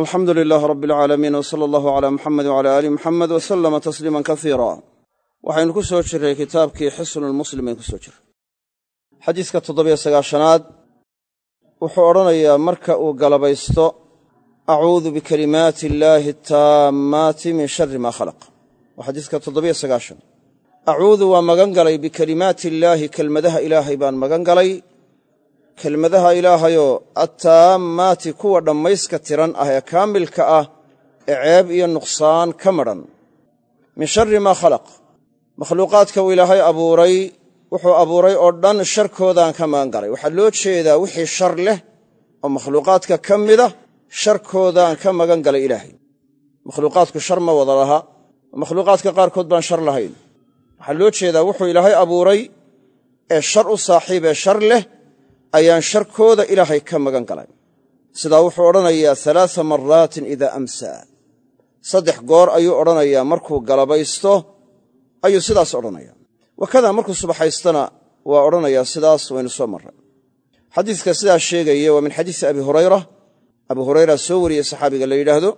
alxamdu lilaah rab alcaalamiin w sala allahu cala muxamed wcala aali muxamed w salama tasliiman kasiira waxaynu ku soo jirray kitaabkii xisnulmuslim aynu ku soo jirray. Xadiiska toddobiyo sagaashanaad wuxuu odhanayaa marka uu galabaysto acuudu bikalimaati illaahi ataammaati min shari maa khalaq. Waa xadiiska toddobiyo sagaashan acuudu waa magan galay bikalimaati illaahi kelmadaha ilaahay baan magan galay kelmadaha ilaahayoo attaammaati kuwa dhammayska tiran ah ee kaamilka ah ee ceeb iyo nuqsaan ka madhan. Min sharri maa khalaq. Makhluuqaadka uu ilaahay abuuray wuxuu abuuray oo dhan sharkoodaan ka magan galay waxaa loo jeedaa wixii shar leh oo makhluuqaadka ka mida sharkoodaan ka magan galay ilaahay. Makhluuqaadku shar ma wada laha makhluuqaadka qaarkood baan shar lahayn. Waxaa loo jeedaa wuxuu ilaahay abuuray ee shar u saaxiib ee shar leh ayaan sharkooda ilaahay ka magan galay. Sidaa wuxuu odhanayaa alaaa maraatin idaa amsaa. Saddex goor ayuu odhanayaa markuu galabaysto ayuu sidaas odhanaya wakadaa markuu subaxaystana waa odhanayaa sidaas waynu soo marray. Xadiiska sidaas sheegaya waa min xadiisi abi hurayra. Abu hurayra soo wariyey saxaabiga la yidhaahdo.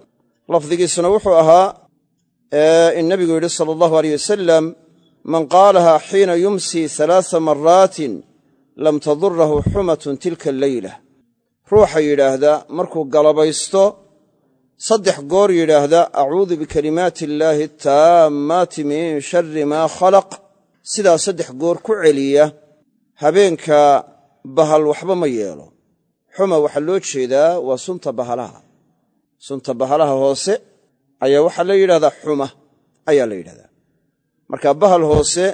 Lafdigiisuna wuxuu ahaa in nabigu yidhi sala allahu aleyh wasalam man qaalaha xiina yumsi alaaa maraatin lam tadurahu xumatun tilka alleyla ruuxa yidhaahda markuu galabaysto saddex goor yidhaahda acuudu bikalimaati illaahi ataammaati min shari maa khalaq. Sidaa saddex goor ku celiya habeenka bahal waxba ma yeelo. Xuma waxaa loo jeedaa waa sunta bahalaha. Sunta bahalaha hoose ayaa waxaa la yidhahdaa xuma ayaa la yidhahdaa marka bahal hoose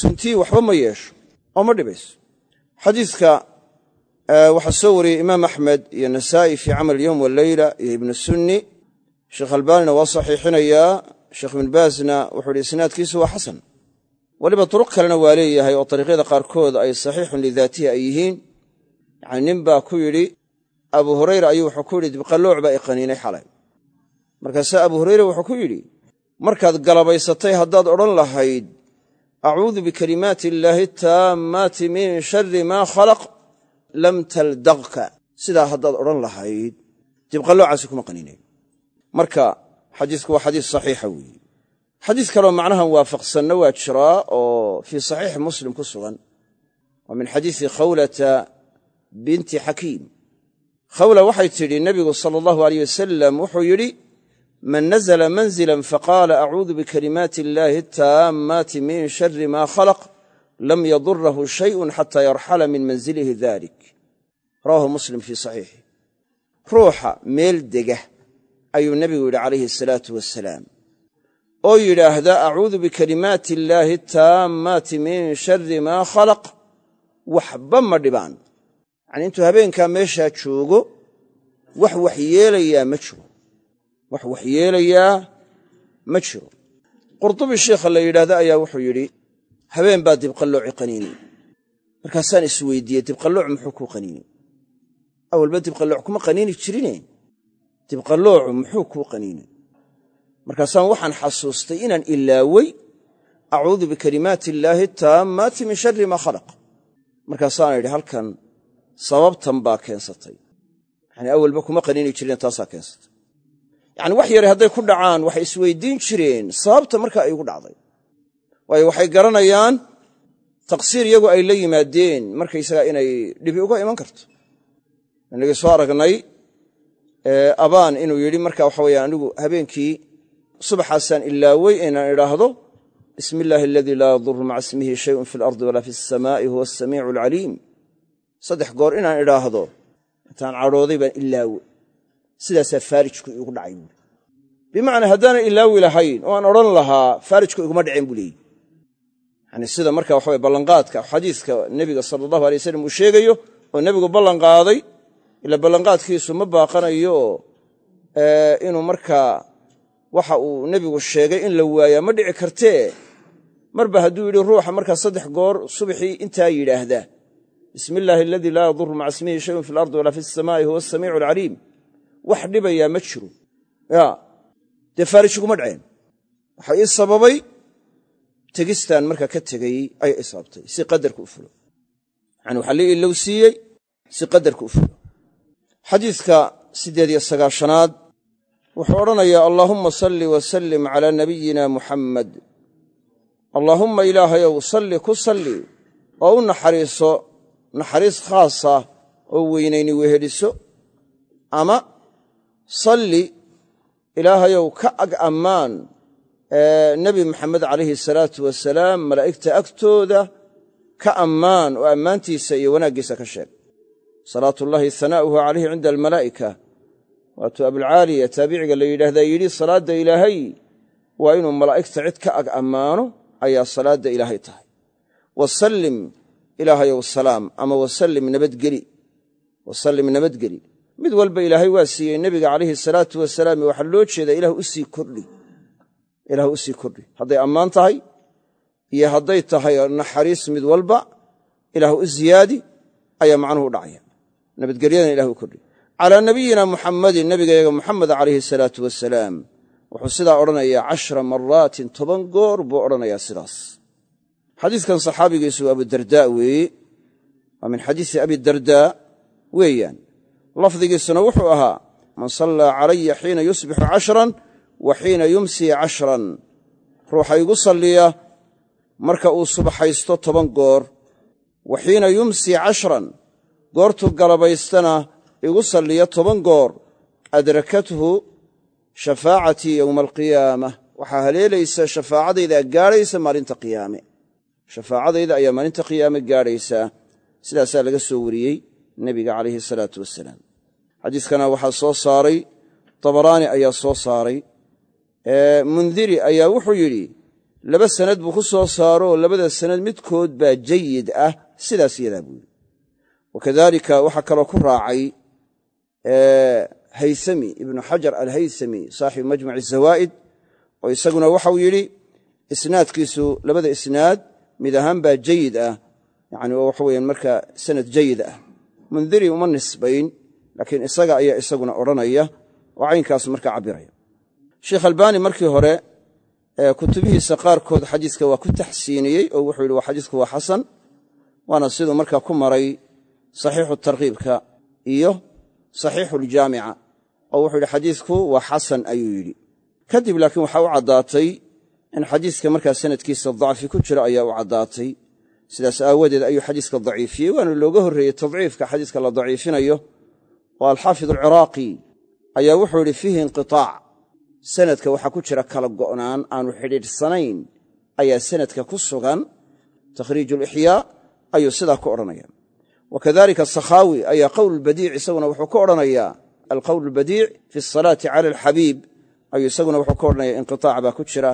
suntii waxba ma yeesho oo ma dhibayso xadiidka waxaa soo wariyey imaam axmed iyo nasaa'i fii camal yowm waleyla iyo ibnu sunni. Sheekh albaanina waa saxiixinayaa sheekh ibn baasna wuxuu ihi isnaadkiisu waa xasan. Weliba turuq kalena waa leeyahay oo dariiqyada qaarkood ay saxiixun lidaatihi ay yihiin. Yacni nin baa ku yidhi abu hurayra ayuu wuxuu ku yidhi dibqallooc baa i qaniinay xalay. Markaase abu hurayra wuxuu ku yidhi markaad galabaysatay haddaad odhan lahayd acuudu bikalimaati illaahi ataammaati min shari maa khalaq. Lam taldaqka sidaa haddaad odhan lahayd. Dibqalloocaasi kuma qaniinayn marka xadiisku waa xadiis saxiixa weeye xadiis kaloo macnahan waafaqsanna waa jiraa oo fii saxiixi muslim ku sugan. Waa min xadiisi khawlata binti xakiim khawla waxay tidhi nebigu sala allahu aleyh wasalam wuxuu yidhi man nazla manzila faqaala acuudu bikalimaati illaahi ataammaati min shari maa khalaq lam yadurahu shayun xata yarxala min manzilihi dalik rawahu muslim fii saxiixi ruuxa meel dega ayuu nebigu yidhi calayhi asalaatu wasalaam oo yidhaahda acuudu bikalimaati illaahi ataammaati min shari maa khalaq waxba ma dhibaan yacnii intuu habeenkaa meeshaa joogo wax waxyeelayaa ma jiro wax waxyeelayaa ma jiro. Qurdubi sheikha la yidhaahda ayaa wuxuu yidhi habeen baa dibqallooci qaniinay markaasaan isweydiiyey dibqallooc muxuu kuu qaniinay awalba dibqallooc kuma qaniini jirine. Dibqalloocu muxuu kuu qaniinay markaasaan waxaan xasuustay inaan ilaawey acuudu bikalimaati illaahi ataammaati min shari maa khalaq. Markaasaana yidhi halkan sababtan baa keensatay. Yacnii awalba kuma qaniini jireen taasaa keensatay yacni wax yare hadday ku dhacaan waxay isweydiin jireen sababta markaa ugu dhacday. Waayo waxay garanayaan taqsiir iyagu ay la yimaadeen markaysagaa inay dhibi uga iman karto. Inagii soo aragnay abaan inuu yidhi marka waxa weye anigu habeenkii subaxaasaan ilaawey inaan idhaahdo bismi illaahi aladii laa yaduru maca ismihi shayun fi alardi walaa fi asamaa'i huwa asamiicu alcaliim saddex goor inaan idhaahdo intaan cadhooday baan ilaawe sidaasaa faarijku igu dhacay buui bimacnaa haddaanan ilaawi lahayn oo aan odhan lahaa faarijku iguma dhaceen buu leeyihi yani sida marka waxawe ballanqaadka xadiiska nebiga sala allahu alay wasalam uu sheegayo oo nebigu ballanqaaday ila ballanqaadkiisu ma baaqanayo oo inuu markaa waxa uu nebigu sheegay in la waayaa ma dhici kartee? Marba hadduu yidhi ruuxa markaa saddex goor subaxii intaa yidhaahda bismi illaahi aladii laa yaduru maca ismihi shayun fi alardi walaa fi asamaa'i huwa asamiicu alcaliim wax dhibayaa ma jiro. Ya dee faarijiguma dhaceen. Waxa ii sababay tegistaan markaa ka tegey ayay ii sababtay. Si qadarka u fulo. Yani waxaa lii ilowsiiyey si qadarka u fulo. Xadiidka siddeed iyo sagaashanaad wuxuu odhanayaa allaahumma salli wasallim calaa nabiyina muxammed allaahumma ilaahayow salli ku salli oo u naxariiso naxariis khaasa oo weynayni weheliso ama salli ilaahayow ka ag ammaan nebi maxamed calayhi salaatu wasalaam malaa'igta agtooda ka ammaan oo ammaantiisa iyo wanaaggiisa ka sheeg. Salaatullaahi hanaa'uhu calayhi cinda almalaa'ika. Waatuu abulcaaliya taabiciga la yidhaahdaa yidhi salaadda ilaahay waa inuu malaa'igta cid ka ag ammaano ayaa salaadda ilaahay tahay. Wasallim ilaahayow salaam ama wasallim nabadgeli. Wasallim nabadgeli mid walba ilaahay waa siiyey nebiga calayhi salaatu wasalaam waxaa loo jeedaa ilah u sii kordhi. Ilaah u sii kordhi. Hadday ammaan tahay iyo hadday tahay naxariis mid walba ilaah u ziyaadi ayaa macnuhu u dhacaya. Nabadgelyadana ilah u kordhi. Calaa nabiyina muxammadin nabigayaga muxamed calayhi salaatu wasalaam wuxuu sidaa odhanayaa cashra maraatin toban goor buu odhanayaa sidaas. Xadiiskan saxaabigiisu abudardaa weeye. Waa min xadiisi abidardaa weeyaan lafdigiisuna wuxuu ahaa man sallaa calaya xiina yusbixu cashran wa xiina yumsii cashran. Ruuxa igu salliya marka uu subaxaysto toban goor wa xiina yumsii cashran. Goortuu galabaystana igu salliya toban goor adrakathu shafaacatii yowma alqiyaama. Waxaa haleelaysa shafaacadayda gaadhaysa maalinta qiyaame. Shafaacadayda ayaa maalinta qiyaame gaadhaysaa sidaasaa laga soo wariyey nebiga calayhi salaatu wasalaam xadiiskana waxaa soo saaray tabaraani ayaa soo saaray mundiri ayaa wuxuu yidhi laba sanad buu ku soo saaro oo labada sanad midkood baa jayid ah sidaas yadaa buu yidhi. Wakadalika waxaa kaloo ku raacay haythami ibnu xajar alhaythami saaxibu majmuc zawaa'id oo isaguna waxau yidhi isnaadkiisu labada isnaad mid ahaan baa jayid ah yani waxa weyaan marka sanad jayid ah. Mundiri uma nisbayn laakiin isaga ayaa isaguna odhanaya oo caynkaas marka cabbiraya. Sheekh albaani markii hore kutubihiisa qaarkood xadiiska waa ku taxsiiniyey oo wuxuu yidhi xadiisku waa xasan waana siduu markaa ku maray saxiixu tarkiibka iyo saxiixu ljaamica oo wuxuu yidhi xadiisku waa xasan ayuu yidhi. Kadib laakiin waxaa u caddaatay in xadiiska markaa sanadkiisa dacfi ku jira ayaa u caddaatay. Sidaas aawadeed ayuu xadiiska daciifiyey waana looga horreeyey tadciifka xadiiska la daciifinayo oo alxaafid alciraaqi. Ayaa wuxuu yidhi fiihi inqitaac. Sanadka waxaa ku jira kala go'naan aanu xidhiidhsanayn ayaa sanadka ku sugan. Takhriijulixyaa ayuu sidaa ku odhanaya wa kadalika sakhaawi ayaa qowlbadiic isaguna wuxuu ka odhanayaa alqowl albadiic fi asalaati cala alxabiib ayuu isaguna wuxuu ka odhanaya inqitaac baa ku jira.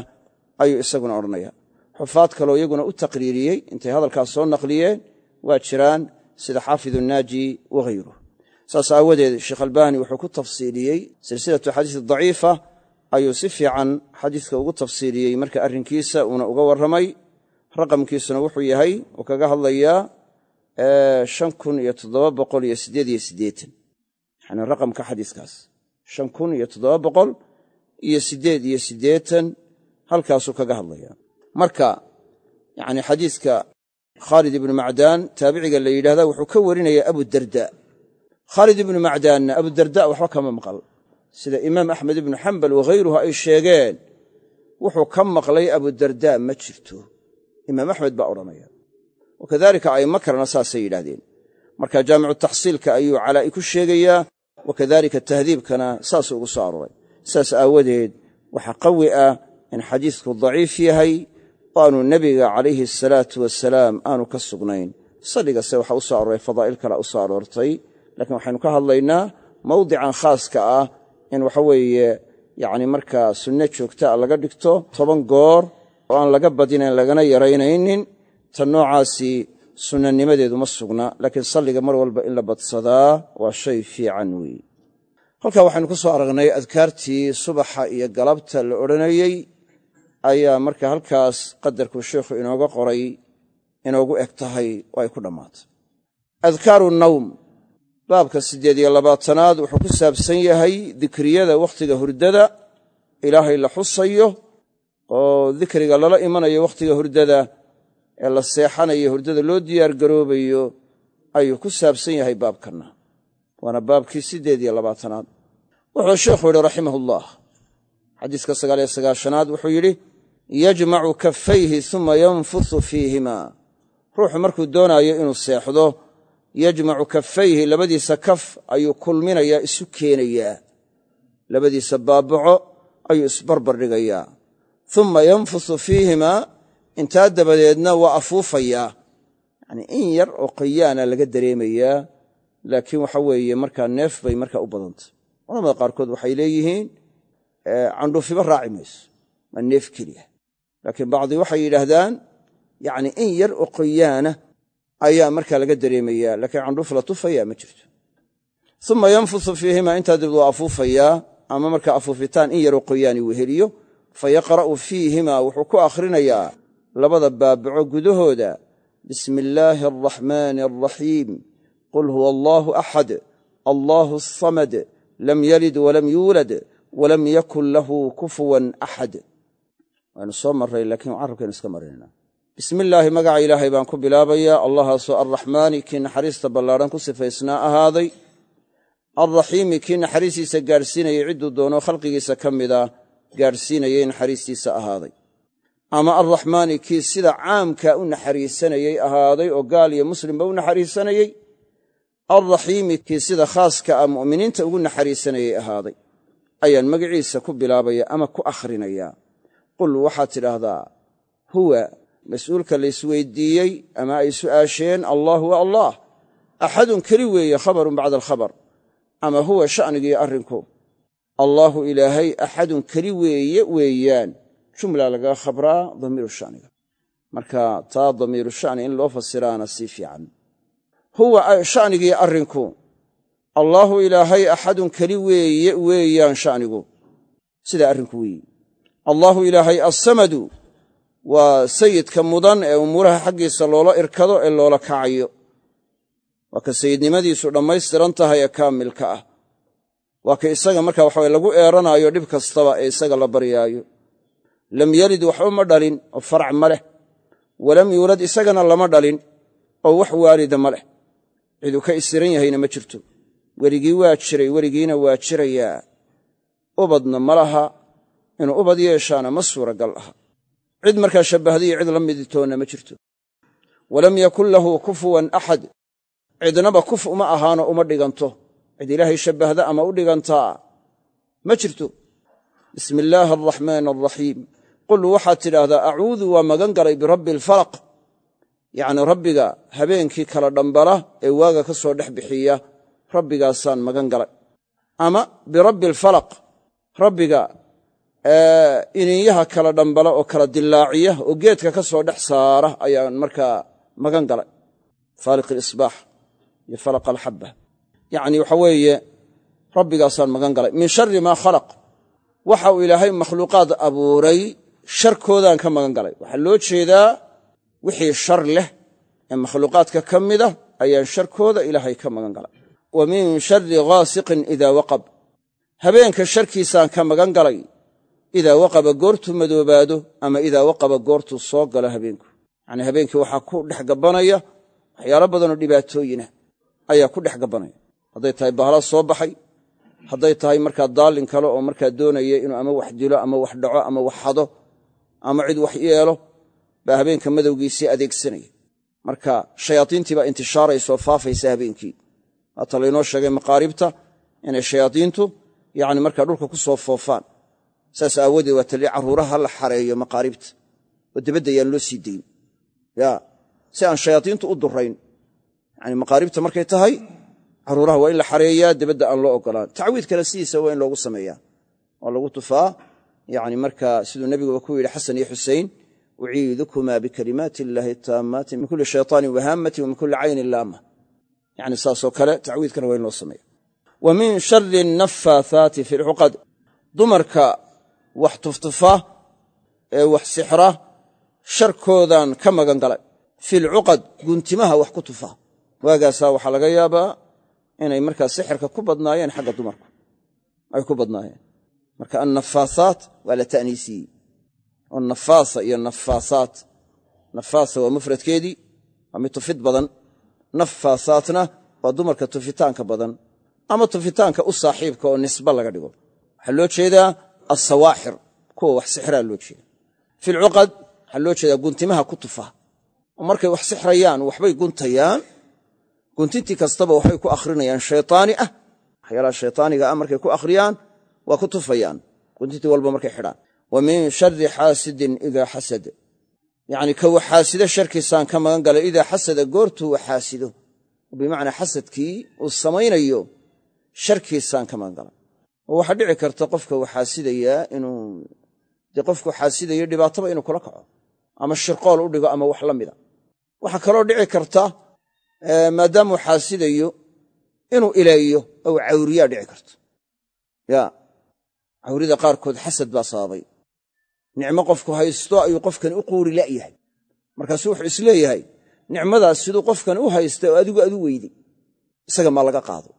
Ayuu isaguna odhanaya xufaad kaloo iyaguna u taqriiriyey intay hadalkaas soo naqliyeen waa jiraan sida xaafid unaaji wahayruh saas aawadeed sheekh albaani wuxuu ku tafsiiliyey silsilatu xadiis daciifa. Ayuu si fiican xadiiska ugu tafsiiliyey marka arrinkiisa uuna uga warramay. Raqamkiisuna wuxuu yahay uu kaga hadlayaa shan kun iyo toddoba boqol iyo siddeed iyo siddeetan. Yani raqamka xadiiskaas. Shan kun iyo toddoba boqol iyo siddeed iyo siddeetan halkaasuu kaga hadlayaa. Marka yani xadiiska khaalid ibnu macdaan taabiciga la yidhahda wuxuu ka warinaya abudarda khaalid ibnu macdaanna abudarda waxba kama maqal. Sida imaam axmed ibnu xambal waghayruhu ay sheegeen wuxuu ka maqlay abudarda ma jirto. Imaam axmed baa odhanaya. Wakadalika a'immo kalena saasay yidhaahdeen. Marka jaamicu taxsiilka ayuu calaa'i ku sheegayaa wakadalika tahdiibkana saasuu ugu soo arooray. Saas aawadeed waxaa qawi ah in xadiisku daciif yahay oo aanu nebiga calayhi asalaatu wasalaam aanu ka sugnayn. Salligase waxaa u soo arooray fadaa'il kale u soo aroortay laakiin waxaynu ka hadlaynaa mawdican khaaska ah in waxa weeye yacni markaa sunno joogtaa laga dhigto toban goor oo aan laga badinayn lagana yaraynaynin ta noocaasi sunnanimadeedu ma sugna. Laakiin salliga mar walba in la badsadaa waa shay fiican weeye halkaa waxaynu ku soo aragnay adkaartii subaxa iyo galabta la odhanayey. Ayaa marka halkaas qadarkuu sheikhu inooga qoray inoogu eg tahay oo ay ku dhammaatay. Adkaaru nawm baabka siddeed iyo labaatanaad wuxuu ku saabsan yahay dikriyada wakhtiga hurdada. Ilaahay la xusayo oo dikriga lala imanayo wakhtiga hurdada ee la seexanayo hurdada loo diyaargaroobayo ayuu ku saabsan yahay baabkanna. Waana baabkii siddeed iyo labaatanaad. Wuxuu sheikhu yidhi raximah ullah xadiiska sagaaliyo sagaashanaad wuxuu yidhi yajmacu kaffayhi suma yanfusu fiihima. Ruuxu markuu doonaayo inuu seexdo yajmacu kaffayhi labadiisa kaf ayuu kulminayaa isu keenayaa. Labadiisa baabaco ayuu isbarbar dhigayaa uma yanfusu fiihimaa intaa dabadeedna waa afuufayaa. Yacnii in yar oo qayaana laga dareemayaa laakiin waxa weeye markaa neef bay markaa u badantay culamada qaarkood waxay leeyihiin candhuufiba raaci mayso waa neef keliya. Laakiin bacdi waxay yidhaahdaan yacni in yar oo qoyaana ayaa markaa laga dareemayaa laakiin candhuuf la tufayaa ma jirto. Uma yanfusu fiihimaa intaa dabadeed waa afuufayaa ama markaa afuufitaan in yaroo qoyaani weheliyo fa yaqra'u fiihimaa wuxuu ku akhrinayaa labada baabaco gudahooda. Bismi illaahi alraxmaani alraxiim qul huwa allaahu axad allaahu asamad lam yalid walam yuulad walam yakun lahu kufuwan axad waanu soo marray laakiin carabkaynu iska marinayna bismi illaahi magaca ilaahay baan ku bilaabayaa. Allahaasoo arraxmaani kii naxariista ballaadhan ku sifaysnaa ahaaday. Alraxiimi kii naxariistiisa gaadhsiinayay cidduu doono khalqigiisa ka mida gaadhsiinayay naxariistiisa ahaaday. Ama alraxmaani kii sida caamkaa u naxariisanayey ahaaday oo gaal iyo muslimba u naxariisanayey alraxiimi kii sida khaaska ah mu'miniinta ugu naxariisanayay ahaaday. Ayaan magaciisa ku bilaabaya ama ku akhrinayaa qul waxaad tidhaahdaa huwa mas'uulka laysweydiiyey ama ay su'aasheen allah wa allah. Axadun keli weeye khabarun bacda alkhabar ama huwa sha'nigii arrinku. Allaahu ilaahay axadun keli weeye weeyaan. Jumla lagaga khabraa damiiru shaniga. Marka taa damiiru shani in loo fasiraana sii fiican. Huwa shanigii arrinku. Allaahu ilaahay axadun keli weeye weeyaan shanigu. Sidaa arrinku weeye allaahu ilaahay assamadu waa sayidka mudan ee umuuraha xaggiisa loola irkado ee loola kacayo waa ka sayidnimadiisu dhammaystiran tahay ee kaamilka ah. Waa ka isaga marka waxawe lagu eeranaayo dhib kastaba ee isaga la baryaayo. Lam yalid waxba ma dhalin oo farac ma leh. Walam yuulad isagana lama dhalin oo wax waalida ma leh. Ciduu ka isiran yahayna ma jirto. Weligii waa jiray weligiina waa jirayaa. Ubadna ma laha. Inuu ubad yeeshaana ma suuragal aha cid markaa shabbahdiyo cid la miditoonna ma jirto. Walam yakun lahu kufuwan axad cidnaba kuf uma ahaano uma dhiganto. Cid ilaahay shabbahda ama u dhigantaa ma jirto. Bismi illaahi alraxmaan alraxiim qul waxaad tidhaahdaa acuudu waa magan galay birabbi alfalaq yacnii rabbiga habeenkii kala dhambala ee waaga ka soo dhex bixiya rabbigaasaan magan galay. Ama birabbi alfalaq rabbiga iniinyaha kala dhambala oo kala dillaaciya oo geedka ka soo dhex saara ayaan markaa magan galay. Faaliq alisbaax iyo falaq alxabba. Yacni waxa weeye rabbigaasaan magan galay. Min shari maa khalaq. Waxa uu ilaahay makhluuqaad abuuray sharkoodaan ka magan galay. Waxaa loo jeedaa wixii shar leh ee makhluuqaadka ka mida ayaan sharkooda ilaahay ka magan galay. Wa min shari ghaasiqin idaa waqab. Habeenka sharkiisaan ka magan galay idaa waqaba goortuu madoobaado ama idaa waqaba goortuu soo galo habeenku yacnii habeenkii waxaa ku dhex gabbanaya waxyaalo badanoo dhibaatooyinah ayaa ku dhex gabbanaya hadday tahay bahla soo baxay hadday tahay markaa daallin kale oo markaa doonaya inuu ama wax dilo ama wax dhaco ama wax hado ama cid wax yeelo baa habeenka madowgiisii adeegsanaya marka shayaadiintii baa intishaaraysa oo faafaysa habeenkii waata laynoo sheegay maqaaribta inay shayaadiintu yacni markaa dhulka ku soo foofaan saas aawadeed waa tali carruuraha la xareeyo maqaaribta. Oo debadda ayaan loo sii dayn. Ya si aan shayaadiintu u durayn yani maqaaribta markay tahay carruuraha waa in la xareeyaa debadda aan loo ogolaan tacwiid kale sidiisa waa in loogu sameeyaa oo lagu tufaa yani markaa siduu nebiguba ku yidhi xasan iyo xusein uciidukumaa bikalimaati illaahi taammaati min kulli shayطaanin wahaamati wa min kulli caynin laama. Yani saasoo kale tacwiidkana waa in loo sameeya wa min shari nafaathaati fi lcuqad dumarka wax tuftufa ee wax sixra sharkoodaan ka magan galay. Fi lcuqad guntimaha wax ku tufa. Waagaasaa waxaa laga yaabaa inay markaa sixirka ku badnaayeen xagga dumarku ay ku badnaayeen. Marka annafaasaat waa la ta'niisiyey oo nafaasa iyo nafaasaat. Nafaasa waa mufradkeedii. Waa mid tufid badan. Nafaasaatna waa dumarka tufitaanka badan. Ama tufitaanka u saaxiibka oo nisba laga dhigo. Waxaa loo jeedaa assawaaxir kuwa wax sixraa loo jeeda filcuqad waxaa loo jeedaa guntimaha ku tufa oo markay wax sixrayaan waxbay guntayaan guntintii kastaba waxbay ku akhrinayaan shaytaani ah waxyaalaha shaytaaniga ah markay ku akhriyaan waa ku tufayaan guntintii walba markay xidhaan wa min shari xaasidin idaa xasad yacni ka waxaasido sharkiisaan ka magan galay idaa xasada goortuu waxaasido bimacnaa xasadkii uu samaynayo sharkiisaan ka magan galay oo waxaa dhici karta qofka waxaasidayaa inuu dee qofku xaasidayo dhibaataba inuu kula kaco ama shirqool u dhigo ama wax la mida. Waxaa kaloo dhici karta maadaamuu xaasidayo inuu ileeyo ou cawriyaa dhici karta. Ya cawrida qaarkood xasad baa sababay. Nicmo qofku haysto ayuu qofkani u quuri la'yahay markaasu wuxuu is leeyahay nicmadaas siduu qofkani u haysta oo adigu adu weyday isaga maa laga qaado.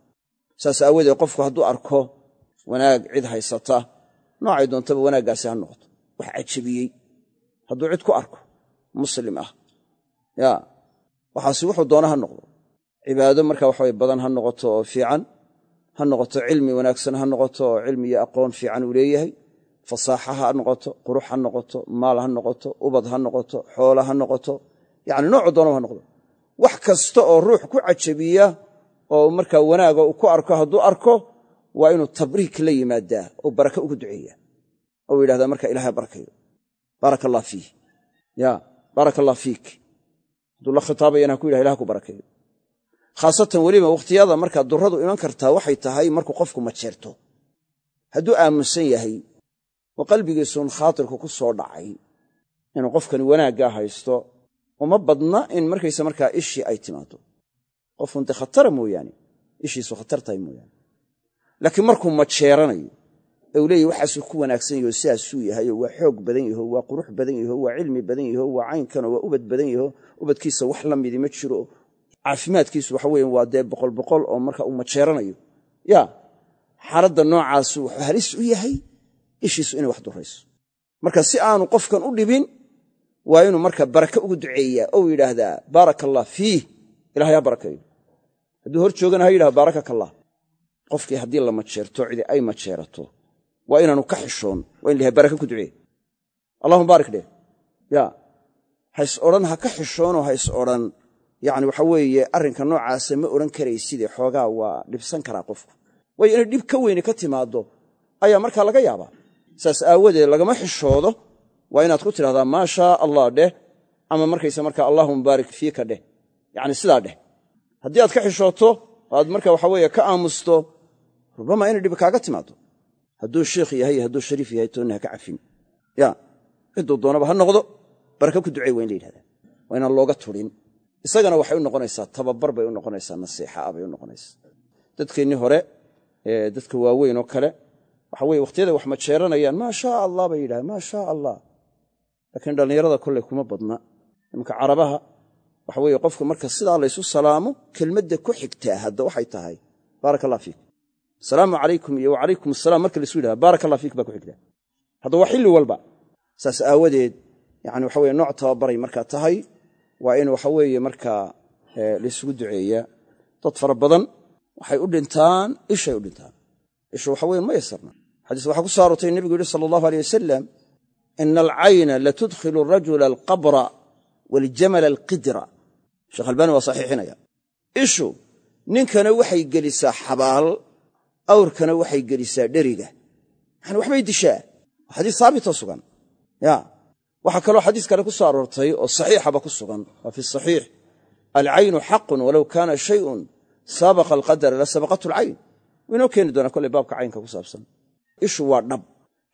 Saas aawadeed qofku hadduu arko wanaag cid haysata noocay doontaba wanaaggaasi ha noqoto. Wax cajabiyey. Hadduu cid ku arko muslim ah. Ya waxaasi wuxuu doona ha noqdo. Cibaado marka waxaway badan ha noqoto oo fiican ha noqoto cilmi wanaagsan ha noqoto oo cilmi iyo aqoon fiican uu leeyahay. Fasaaxa ha noqoto qurux ha noqoto maal ha noqoto ubad ha noqoto xoolo ha noqoto. Yacni noocu doonaba ha noqdo. Wax kasta oo ruux ku cajabiya oo markaa wanaaga uu ku arko hadduu arko waa inuu tabriik la yimaadaa oo baraka ugu duceeya. Ou yidhahdaa marka ilahay barakayo baaraka allah fiih ya baaraka allah fiik. Hadduu la khitaabayana ha ku yidhah ilah ku barakeeyo khaasatan weliba wakhtiyada markaa durradu iman kartaa waxay tahay markuu qofku majeerto hadduu aaminsan yahay oo qalbigiisuun khaatirku ku soo dhacay inuu qofkani wanaaggaa haysto uma badna in markaysa markaa ishii ay timaado qofun dee khatara mooyaane ishiisu khatar mooyaane laakiin markuu majeeranayo ee leeyahy waxaasuu ku wanaagsan yaho sidaasuu yahayo waa xoog badan yaho waa qurux badan yaho waa cilmi badan yaho waa caynkanoo waa ubad badan yaho ubadkiisa wax la midi ma jiro caafimaadkiisu waxa waa dee boqol boqol oo marka uu majeeranayo ya xaaladda noocaasu wuxuu halis u yahay ishiisu inay wax durayso. Marka si aanu qofkan u dhibin waa inuu marka barake ugu duceeyaa ou yidhaahdaa baaraka fiih. Ilahay ha barakeeyo hadduu hor joogana ha yidhahdo baarakaka allah qofkii haddii la majeerto cidi ay majeerato waa inaanu ka xishoon waa in lahay barake ku ducee. Allahuma baarik dheh ya hays odhan ha ka xishoonoo hays odhan. Yacni waxa weeye arrinka noocaasa ma odhan karayside xoogaa waa dhibsan karaa qofku. Waayo inay dhib ka weyne ka timaaddo ayaa markaa laga yaabaa. Saas aawadeed lagama xishoodo waa inaad ku tidhahdaa maa shaa allah dheh ama markaysa markaa allahuma baarik fiika dheh yacni sidaa dheh haddii aad ka xishooto oo aad marka waxa weeye ka aamusto rubama inay dhib kaaga timaado hadduu sheikh yahay hadduu shariif yahay toonna ha ka cafin. Ya ciduu doonaba ha noqdo. Baraka ku ducey waa in la yidhahdaa. Waa inaan looga turin. Isagana waxay u noqonaysaa tababar bay u noqonaysaa nasiixa ah bay u noqonaysaa. Dadkeennii hore dadka waaweyn oo kale waxa weye wakhtiyada wax majeeranayaan maa shaa allah bay yidhahdeen maa shaa allah laakiin dhallinyarada kolley kuma badna. Imanka carabaha waxa weeye qofka marka sidaa laysu salaamo kelmadda ku xigtaa hadda waxay tahay. Baaraka allah fiik asalaamu calaykum iyo wacalaykum asalaam marka laisu yidhahda baaraka allah fiik baa ku xigtaa hadda waa xilli walba saas aawadeed yani waxa weye nooc tababaray markaa tahay waa in waxa weeye markaa laysugu duceeyaa dad fara badan waxay u dhintaan ishay u dhintaan. Ishu waxa weyan ma yasarna xadiis waxaa ku so aroortay nebigu yihi sala allahu aleyh wasalam ina alcayna latudkhilu arajula alqabra waaljamala alqidra. Sheekh albaani waa saxiixinaya. Ishu ninkana waxay gelisaa xabaal awrkana waxay gelisaa dheriga. Yani waxbay dishaa. Waa xadiis haabitoo sugan. Ya waxaa kaloo xadiis kale ku soo aroortay oo saxiixaba ku sugan. Waa fi saxiix. Alcaynu xaqun walow kaana shayun saabaqa alqadara la sabaqatu alcayn waynoo keeni doonaa kolley baabka caynka ku saabsan. Ishu waa dhab.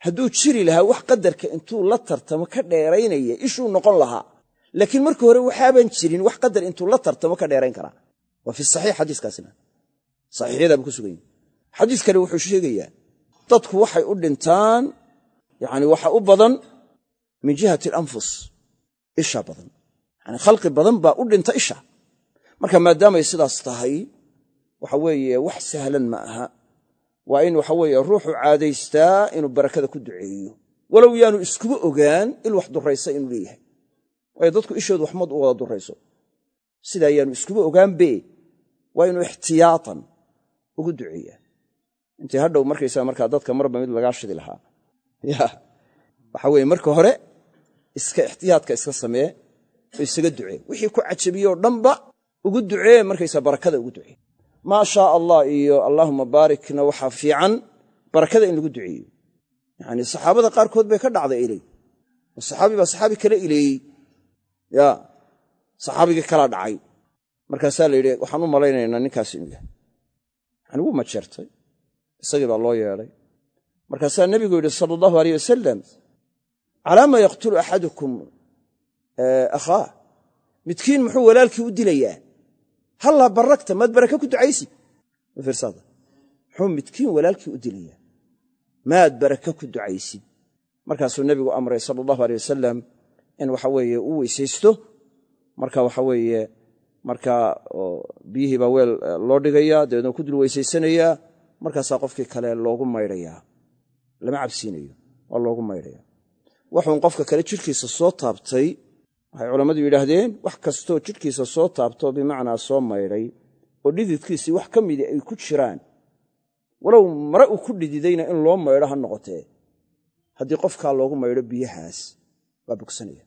Hadduu jiri lahaa wax qadarka intuu la tartamo ka dheeraynaya ishuu noqon lahaa. Laakiin marka hore waxaaban jirin wax qadar intuu la tartamo ka dheerayn karaa. Waa fi saxiix xadiiskaasina. Saxiixyadaaba ku sugan yihiin xadiis kale wuxuu sheegayaa dadku waxay u dhintaan yani waxa u badan min jihati alanfus isha badan. Yani khalqi badan baa u dhinta isha. Marka maadaamay sidaas tahay waxa weeye wax sahlan ma aha. Waa in waxa weeye ruuxu caadaystaa inuu barakada ku duceeyo. Walow yaanu iskuba ogaan il wax duraysa inuu leeyahay. Waayo dadku ishoodu waxmad u wada durayso. Sidaa yaanu iskuba ogaanbe waa inuu ixtiyaatan ugu duceeyaa intii hadhow markaysaa markaa dadka marba mid lagaa shidi lahaa. Ya waxa weye marka hore iska ixtiyaadka iska samee oo isaga ducee. Wixii ku cajabiyoo dhanba ugu ducee markaysaa barakada ugu ducee. Maa shaa allah iyo allaahuma baarikna waxaa fiican barakada in lagu duceeyo. Yacni saxaabada qaarkood bay ka dhacday iley oo saxaabi baa saxaabi kala ileeyey ya saxaabigii kala dhacay. Markaasaa la yidhi waxaan u malaynaynaa ninkaas inuu yahay. Yani wuu majeertay isagii baa loo yeedhay. Markaasaa nebigu yidhi sala allahu aleyh wasalam calaama yaqtulu axadukum akhaah midkiin muxuu walaalkii u dilayaa? Hallaa baragta maad baraka ku ducaysid muxuu midkiin walaalkii u dilayaa? Maad baraka ku ducaysid markaasuu nebigu amray sala allahu aleyh wasalam in waxa weeye uu weysaysto. Marka waxa weeye markaa biyihii baa weel loo dhigayaa dabeedna ku dul weysaysanayaa markaasaa qofkii kale loogu maydhayaa lama cabsiinayo waa loogu maydhaya waxuun qofka kale jidhkiisa soo taabtay waxay culammadu yidhaahdeen wax kastoo jidhkiisa soo taabtoo bimacnaa soo maydhay oo dhididkiisii wax ka midi ay ku jiraan. Walow mare uu ku dhididayna in loo maydho ha noqotee. Haddii qofkaa loogu maydho biyahaas waa bogsanaya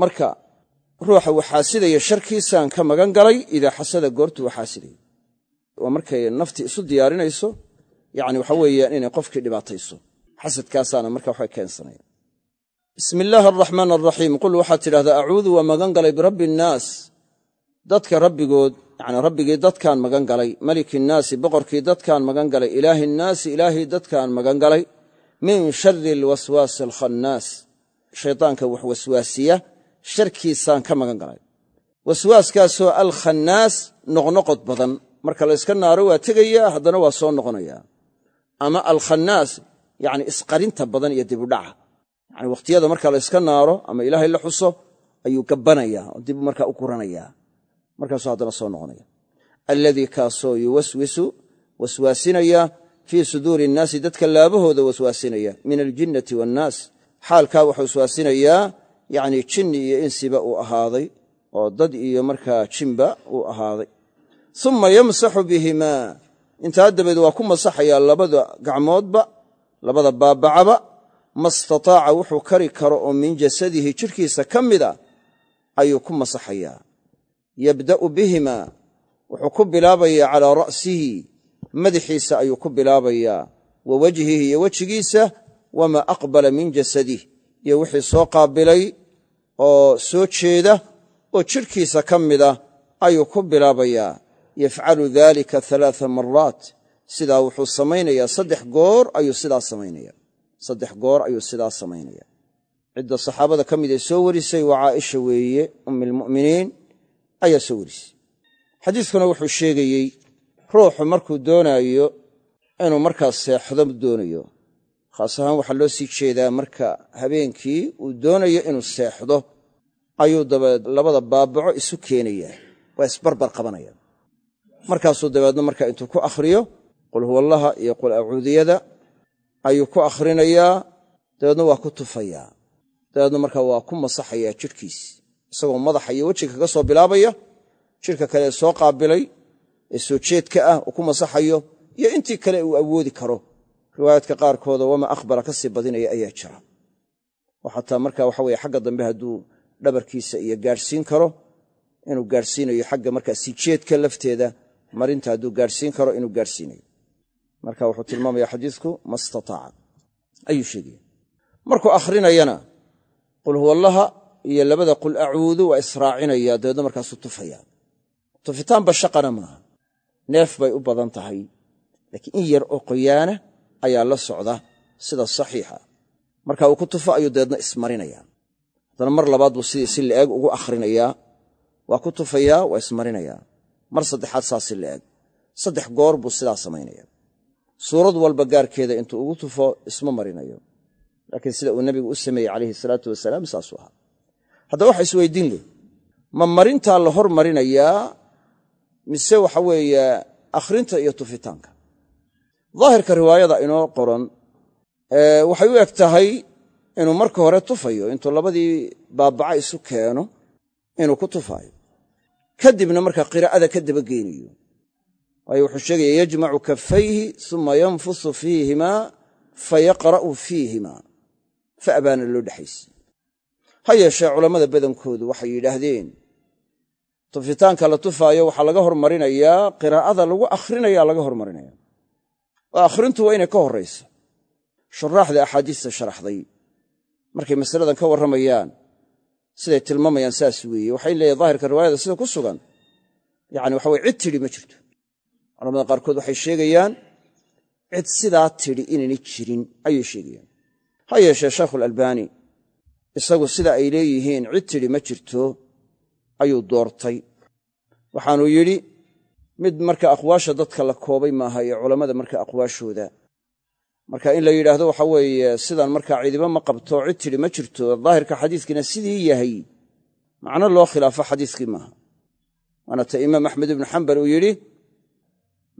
marka ruuxa waxaasidaya sharkiisaan ka magan galay idaa xasada goortu waxaasidaya waa markay naftii isu diyaarinayso yani waxa weeyaan inay qofkii dhibaatayso. Xasadkaasaana marka waxay keensanaya bismi illaahi araxmaan araxiim qul waxaad tidhahdaa acuudu waa magan galay birabbi innaas dadka rabbigood yani rabbigii dadkaan magan galay maliki innaasi boqorkii dadkaan magan galay ilaahi innaasi ilaahii dadkaan magan galay min shari alwaswaasi alkhannaas. Shaydaanka wax waswaasiya sharkiisaan ka magan galay. Waswaaskaasoo alkhannaas noqnoqod badan marka layska naaro waa tegayaa haddana waa soo noqonayaa ama alkhannaas yani isqarinta badan iyo dibudhaca. Yani wakhtiyada marka layska naaro ama ilaahay la xuso ayuu gabbanaya oo dib markaa u guranayaa markaasuu haddana soo noqonaya. Alladii kaasoo yuwaswisu waswaasinaya fii suduuri innaasi dadka laabahooda waswaasinaya min aljinnati waannaas xaalkaa wuxuu waswaasinayaa yacni jinni iyo insiba uu ahaaday oo dad iyo markaa jinba uu ahaaday uma yamsaxu bihimaa intaa dabeed waa ku masaxayaa labada gacmoodba labada baabacaba. Ma stataaca wuxuu kari karo oo min jasadihi jidhkiisa ka mida ayuu ku masaxayaa. Yabda'u bihimaa wuxuu ku bilaabayaa calaa ra'sihi. Madaxiisa ayuu ku bilaabayaa. Wa wajhihi iyo wejigiisa wamaa aqbala min jasadih iyo wixii soo qaabilay oo soo jeeda oo jidhkiisa ka mida ayuu ku bilaabayaa yafcalu dalika alaaa maraat sidaa wuxuu samaynayaa saddex goor ayuu sidaa samaynaya saddex goor ayuu sidaa samaynaya cidda saxaabada ka mid ee soo warisay waa caaisha weeye ummi almu'miniin ayaa soo warisay. Xadiiskuna wuxuu sheegayey ruuxu markuu doonaayo inuu markaa seexdo doonayo. Khaas ahaan waxaa loo sii jeedaa marka habeenkii uu doonayo inuu seexdo. Ayuu dabeed labada baabaco isu keenayaa waa isbarbar qabanaya markaasuu dabeedna marka intuu ku akhriyo qul huwallaha iyo qul acuudiyada ayuu ku akhrinayaa dabeedna waa ku tufayaa. Dabeedna markaa waa ku masaxayaa jidhkiis isagoo madaxa iyo wejiga kaga soo bilaabaya jidhka kale soo qaabilay ee soo jeedka ah uu ku masaxayo iyo intii kale uu awoodi karo. Riwaayaadka qaarkooda wama akhbara ka sii badinaya ayaa jira. Oo xataa marka waxa weye xagga dambe hadduu dhabarkiisa iyo gaadhsiin karo inuu gaadhsiinayo xagga markaa sii jeedka lafteeda marinta hadduu gaadhsiin karo inuu gaadhsiinayo marka wuxuu tilmaamaya xadiidku ma stataaca ayuu sheegaya markuu akhrinayana qul huwallaha iyo labada qul acuudu waa israacinaya dabeedna markaasuu tufaya. Tufitaanba shaqana maaha neef bay u badan tahay. Laakiin in yar oo qoyaana ayaa la socda. Sida saxiixa. Marka uu ku tufo ayuu dabeedna ismarinaya haddana mar labaad buu sidii si la'eg ugu akhrinayaa waa ku tufayaa waa ismarinayaa mar saddexaad saa si la'eg saddex goor buu sidaa samaynaya. Suurad walba gaarkeeda intuu ugu tufo isma marinayo. Laakiin sida uu nebigu u sameeyey calayhi salaatu wasalaam saasuu ahaa. Haddaba waxa isweydiin leh ma marintaa la hor marinayaa mise waxa weeye akhrinta iyo tufitaanka? Daahirka riwaayada inoo qoran waxay u eg tahay inuu marka hore tufayo intuu labadii baabaca isu keeno inuu ku tufaayo kadibna markaa qiraa'ada ka dabageynayo waayo wuxuu sheegaya yajmacu kafayhi uma yanfusu fiihimaa fayaqra'u fiihimaa fa abaana loo dhexaysiy ha yeeshee culammada badankoodu waxay yidhaahdeen tufitaanka la tufaayo waxaa laga hormarinayaa qiraa'ada lagu akhrinayaa laga hormarinaya oo akhrintu waa inay ka horraysa shuraaxda axaadiista sharaxday. Markay masaladan ka warramayaan siday tilmaamayaan saas weeye. Waxay leeyihiin daahirka riwaayada sida ku sugan. Yacni waxa weye cid tidhi ma jirto. Culamada qaarkood waxay sheegayaan cid sidaa tidhi inaynay jirin ayay sheegayaan. Ha yeeshee shaykhulalbaani isagu sida ay leeyihiin cid tidhi ma jirto ayuu doortay. Waxaanuu yidhi mid marka aqwaasha dadka la koobay maaha iyo culammada marka aqwaashooda marka in la yidhaahdo waxa weeye sidan markaa cidiba ma qabto cid tidhi ma jirto daahirka xadiiskiina sidii yahay. Macno loo khilaafo xadiiskii maaha. Waana ta imaam axmed ibnu xambal uu yidhi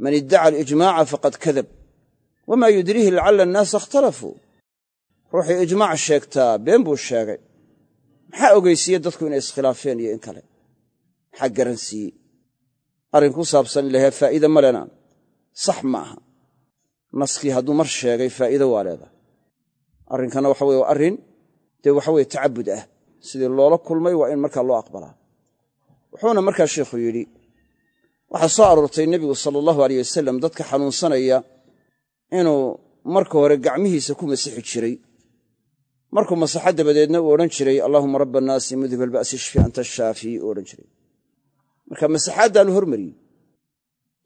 man iddaca alijmaaca faqad kadab wamaa yudriihi lacalla annaasa ikhtalafuu ruuxii ijmaac sheegtaa been buu sheegay. Maxaa ogeysiiye dadku inay iskhilaafeen iyo in kale? Maxaa garansiiyey? Arrin ku saabsan ilahay faa'iide ma lena sax ma aha naskii hadduu mar sheegay faa'iido waa leedahay. Arrinkana waxa weye waa arrin dee waxa weye tacabud ah. Sidii loola kulmay waa in markaa loo aqbalaa. Wuxuuna markaa sheikhu yidhi waxaa soo aroortay nebigu sala allahu aleyh wasalam dadka xanuunsanaya inuu marka hore gacmihiisa ku masixi jiray. Markuu masaxo dabadeedna uu odhan jiray allaahuma rabba annaasi mudhib alba'si ishfi anta shaafi uu odhan jiray marka masaxaaddaa la hormariyey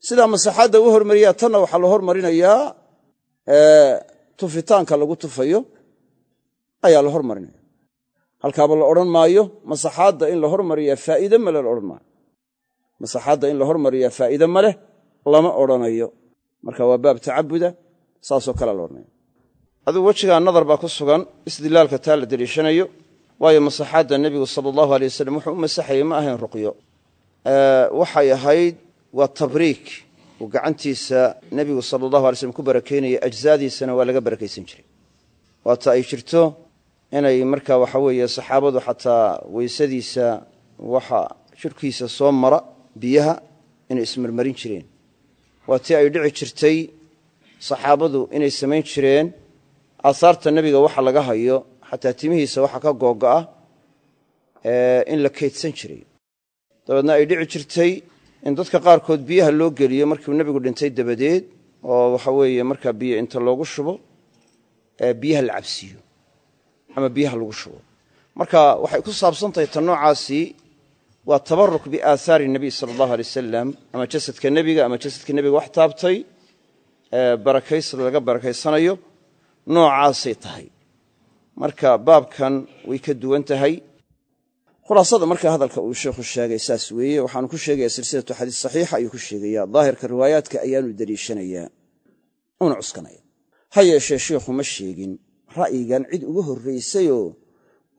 sidaa masaxaadda u hormariyaa tanna waxaa la hormarinayaa tufitaanka lagu tufayo ayaa la hormarinaya halkaaba la odhan maayo masaxaadda in la hormariyaa faa'iide male la odhan maayo. Masaxaadda in la hormariyaa faa'iide ma leh lama odhanayo. Marka waa baab tacabuda saasoo kale la odhanaya aduu wejigaa nadar baa ku sugan istidlaalka taa la deliishanayo waayo masaxaadda nebigu sala allahu aley wasalam wuxuu u masaxayay ma ahayn ruqyo. Waxay ahayd waa tabriik gacantiisa nebigu sala allahu alay slm ku barakeynayay ajzaadiisana waa laga barakaysan jiray. Waata ay jirto inay marka waxa weeye saxaabadu xataa weysadiisa waxa jidhkiisa soo mara biyaha inay ismarmarin jireen. Waa tii ay dhici jirtay saxaabadu inay samayn jireen aahaarta nebiga waxa laga hayo xataa timihiisa waxa ka googo'a in la kaydsan jiray. Dabeedna ay dhici jirtay in dadka qaarkood biyaha loo geliyo markiiu nebigu dhintay dabadeed oo waxa weeye markaa biyo inta loogu shubo biyaha la cabsiiyo ama biyaha lagu shubo. Marka waxay ku saabsan tahay ta noocaasi waa tabaruk biaahaari nabiy sala allahu alay wasalam ama jasadka nebiga ama jasadka nebiga wax taabtay barakays laga barakaysanayo noocaasay tahay. Marka baabkan way ka duwan tahay khulaasada marka hadalka uu sheikhu sheegay saas weeye waxaanu ku sheegaya silsilatu xadiis saxiixa ayuu ku sheegaya daahirka riwaayaadka ayaanu deliishanayaa una cuskanaya ha yeeshee sheikhu ma sheegin ra'yigan cid uga horraysayoo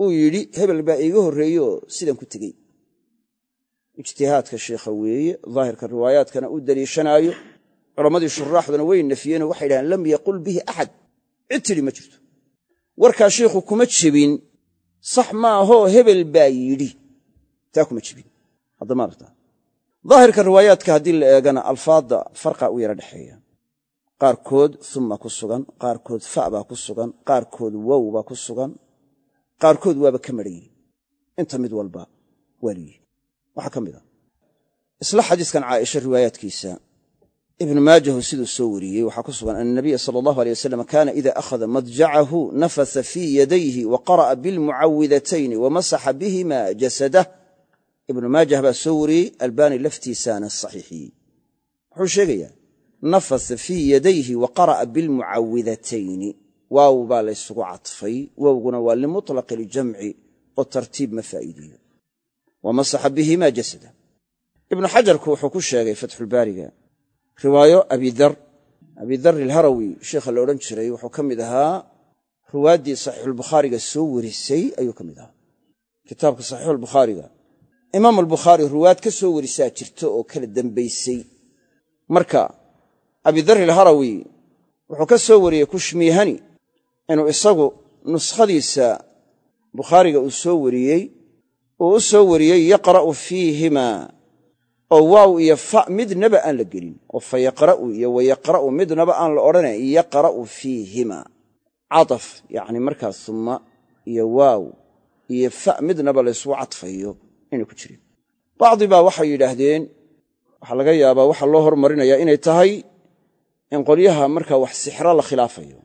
uu yidhi hebel baa iiga horreeyeoo sidan ku tegey. Ijtihaadka sheikha weeye daahirka riwaayaadkana uu deliishanaayo culammadii shuraaxduna way nafiyeenoo waxay dhahaan lam yaqul bihi axad cid tidhi ma jirto. Warkaa sheikhu kuma jebin sax maahoo hebel baa yidhi. Taa kuma jebin haddama aragtaa daahirka riwaayaadka haddii la eegana alfaadda farqa u yara dhexeeya. Qaarkood uma ku sugan qaarkood fa baa ku sugan qaarkood wow baa ku sugan qaarkood waaba ka marhayi inta mid walba waa liyihi waxaa ka mid a isla xadiiskan caaisha riwaayaadkiisa ibnu maajahu siduu soo wariyey waxaa ku sugan ana nabiya sala allahu aleyh wasalam kaana ida akhada madjacahu nafasa fii yadayhi wa qara'a bilmucawidatayni wa masaxa bihima jasadah ibnu maajah baa soo wariyey albaani laftiisaana saxiixiyey. Wuxuu sheegayaa nafasa fii yadayhi wa qara'a bilmucawidatayni waaw baa laysugu cadfay wowguna waa limutlaqi iljamci oo tartiib ma faa'iideeyo. Wa masaxa bihima jasadah ibnu xajarku wuxuu ku sheegay fatxulbaariga riwaayo abidar abidar ilharawi sheikha la odhan jiray wuxuu ka mid ahaa ruwaaddii saxiixulbukhaariga soo warisay ayuu ka mid ahaa. Kitaabka saxiixulbukhaariga imaam albukhaari ruwaad ka soo warisaa jirta oo kala dambaysay. Marka abidar ilharawi wuxuu ka soo wariyey kushmiihani inuu isagu nuskhadiisa bukhaariga uu soo wariyey uu u soo wariyey yaqra'u fiihima oo waaw iyo fa midnaba aan la gelin oo fa yaqra'u iyo wayaqra'u midnaba aan la odhanayn yaqra'u fiihima. Cadaf yacni markaa summa iyo waaw iyo fa midnaba laysugu cadfayo inay ku jirin bacdi baa waxay yidhaahdeen waxaa laga yaabaa waxaa loo hormarinayaa inay tahay in qolyaha markaa wax sixro la khilaafayo.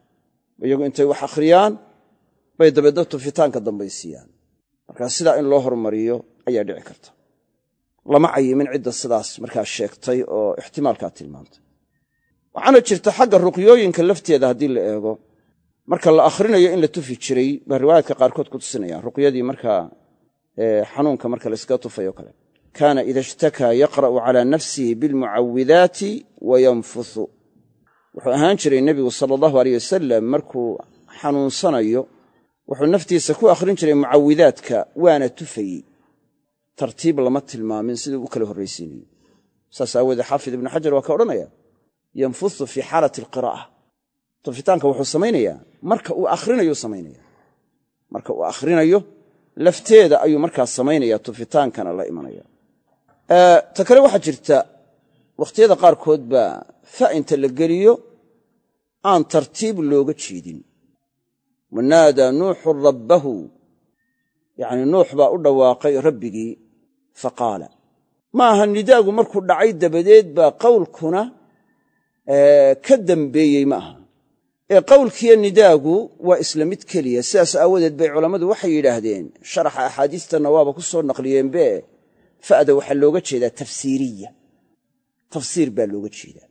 Iyagu intay wax akhriyaan bay dabeedna tufitaanka dambaysiiyaan. Markaa sidaa in loo hormariyo ayaa dhici karta lama cayimin cidda sidaas markaa sheegtay oo ixtimaalkaa tilmaantay waxaana jirta xagga ruqyooyinka lafteeda haddii la eego. Marka la akhrinayo in la tufi jiray baa riwaayaadka qaarkood ku tusinayaan ruqyadii markaa xanuunka marka layskaga tufayo kale. Kaana ida ishtakaa yaqra'u calaa nafsihi bilmucawidaati wa yanfusu wuxuu ahaan jiray nebigu sala allahu aleyh wasalam markuu xanuunsanayo wuxuu naftiisa ku akhrin jiray mucawidaadka waana tufayey tartiib lama tilmaamin siduu u kala horraysiinayo saas aawoodee xaafid ibnu xajar waa ka odhanaya yanfusu fii xaalati alqiraa'a tufitaanka wuxuu samaynayaa marka uu akhrinayo samaynaya marka uu akhrinayo lafteeda ayuu markaa samaynaya tufitaankana la imanaya. Ta kale waxaa jirta wakhtiyada qaarkood baa fa inta la geliyo aan tartiib looga jeedin. Wanaadaa nuuxun rabbahu. Yacnii nuux baa u dhawaaqay rabbigii fa qaala ma aha nidaagu markuu dhacay dabadeed baa qowlkuna ka dambeeyey ma aha ee qowlkiiyo nidaagu waa isla mid keliya sidaas aawadeed bay culammadu waxay yidhaahdeen sharaxa axaadiistanna waaba ku soo naqliyeenbe fa'da waxaa looga jeedaa tafsiiriya tafsiir baa looga jeedaa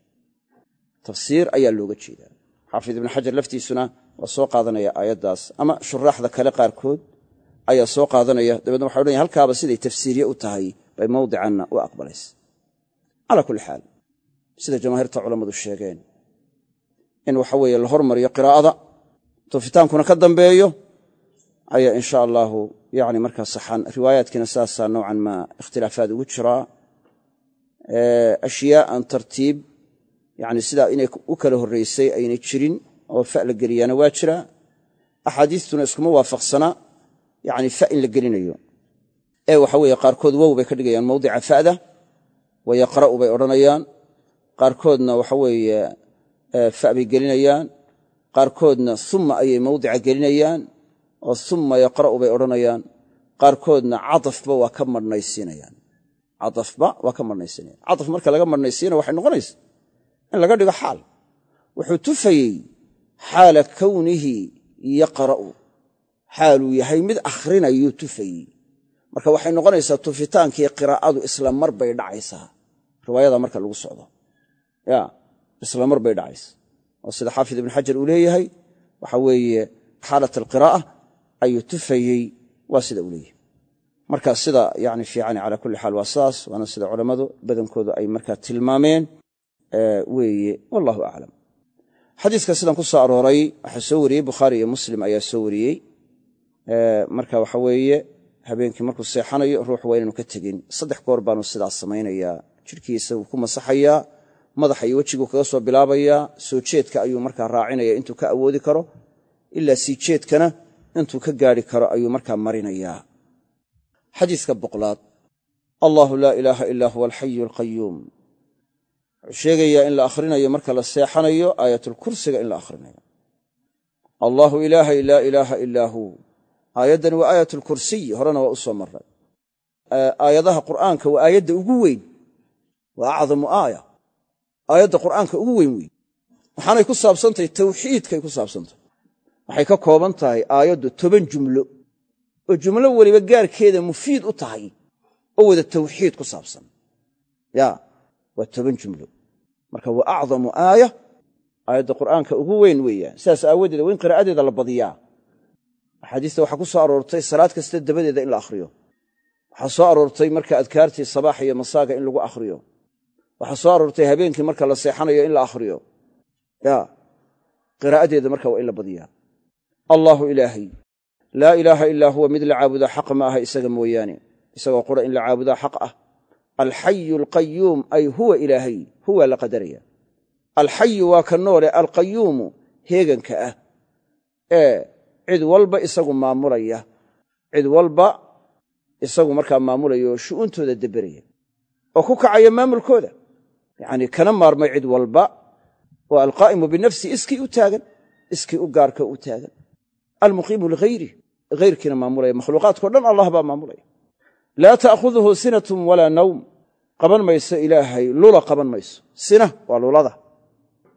tafsiir ayaa looga jeedaa xaafid ibnu xajar laftiisuna waa soo qaadanaya aayaddaas ama shuraaxda kale qaarkood ayaa soo qaadanaya. Dabeedna waxay odhanaya halkaaba siday tafsiiriye u tahay bay mawdicanna u aqbalaysa. Calaa kulli xaal sida jamaahiirta culammadu sheegeen in waxa weeye la hormariyo qiraa'ada tufitaankuna ka dambeeyo ayaa insha allaahu yani markaa saxan riwaayaadkiina sidaasaa nowcan maa ikhtilaafaad ugu jiraa. Ashyaa aan tartiib yani sidaa inay u kala horraysay aynay jirin oo fa la geliyaana waa jiraa axaadiistuna iskuma waafaqsana yani fa in la gelinayo. Ee waxa weeye qaarkood wow bay ka dhigayaan mawdica fa'da wa yaqra'u bay odhanayaan. Qaarkoodna waxa weeye fa bay gelinayaan. Qaarkoodna summa ayay mawdica gelinayaan oo summa yaqra'u bay odhanayaan. Qaarkoodna cadafba waa ka marhnaysiinayaan cadafba waa ka marhnaysiinayan cadaf marka laga marhnaysiina waxay noqonaysa in laga dhigo xaal. Wuxuu tufayey xaala kownihi yaqra'u xaaluu yahay mid akhrinayuu tufayey marka waxay noqonaysaa tufitaankii qiraa'adu isla mar bay dhacaysaa. Riwaayada marka lagu socdo. Ya isla mar bay dhacaysa oo sida xaafid ibnu xajar uu leeyahay waxa weeye xaalat alqiraa'a ayuu tufayey waa sida uu leeyahay. Marka sida yani fiicani calaa kulli xaal waa sidaas waana sida culammadu badankoodu ay markaa tilmaameen weeye wallahu aclam xadiiska sidan ku soo arooray waxaa soo wariyey bukhaari iyo muslim ayaa soo wariyey marka waxa weeye habeenkii markuu seexanayo ruuxu waa inaanu ka tegin. Saddex goor baanu sidaas samaynayaa. Jidhkiisa wuu ku masaxayaa madaxa iyo wejiguu kaga soo bilaabayaa soo jeedka ayuu markaa raacinaya intuu ka awoodi karo ilaa sii jeedkana intuu ka gaari karo ayuu markaa marinayaa. Xadiiska boqlaad allaahu laa ilaaha ilaa huwa alxayu alqayuum wuxuu sheegayaa in la akhrinayo marka la seexanayo aayatulkursiga in la akhrinayo. Allaahu ilaahay laa ilaaha ilaa huu aayaddani waa aayatulkursiy horena waa u soo maray aayadaha qur'aanka waa aayadda ugu weyn. Waa acdamu aaya. Aayadda qur'aanka ugu weyn weyn. Waxaanay ku saabsantahay tawxiidkay ku saabsantahay. Waxay ka kooban tahay aayaddu toban jumlo. Oo jumlo weliba gaarkeeda mufiid u tahay oo wada tawxiid ku saabsan. Ya waa toban jumlo. Marka waa acdamu aaya. Aayadda qur'aanka ugu weyn weeyaan. Sidaas aawadeed waa in qiraa'adeeda la badiyaa axaadiista waxaa ku soo aroortay salaad kasta dabadeeda in la akhriyo. Waxaa soo aroortay marka adkaartii sabaax iyo masaaga in lagu akhriyo. Waxaa soo aroortay habeenkii marka la seexanayo in la akhriyo. Ya qiraa'adeeda marka waa in la badiyaa. Allaahu ilaahay laa ilaaha ilaa huwa mid la caabudaa xaq ma aha isaga mooyaane. Isagoo qura in la caabudaa xaq ah. Alxayu alqayuum ay huwa ilaahay huwa la qadaraya. Alxayu waa ka noole alqayuumu heeganka ah cid walba isagu maamulaya cid walba isagu markaa maamulaya oo shu'uuntooda debberaya oo ku kacaya maamulkooda. Yacnii kana maarmay cid walba oo alqaa'imu binafsi iskii u taagan iskii u gaarka u taagan. Almuqiimu lighayrih hayrkiina maamulaya. Makhluuqaadkao dhan allah baa maamulaya. Laa ta'khuduhu sinatun walaa nawm. Qaban mayso ilaahay lula qaban mayso. Sina waa lulada.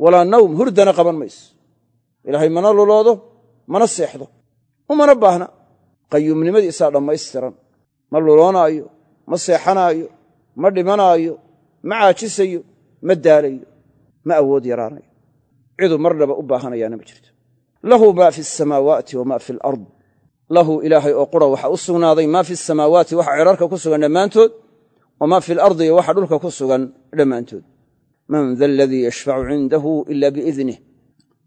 Walaa nawm hurdana qaban mayso. Ilaahay mana luloodo mana seexdo umana baahna. Qayuumnimadiisaa dhammaystiran ma luloonaayo ma seexanaayo ma dhimanaayo ma caajisayo ma daalayo ma awood yaraanayo. Ciduu marnaba u baahanayaana ma jirto. Lahu maa fi asamaawaati wamaa fi alard. Lahu ilaahay oo qura waxaa u sugnaaday maa fi asamaawaati waxa cidharka ku sugan dhammaantood wamaa fi alardi iyo waxa dhulka ku sugan dhammaantood. Man da aladii yashfacu cindahu ila biidnih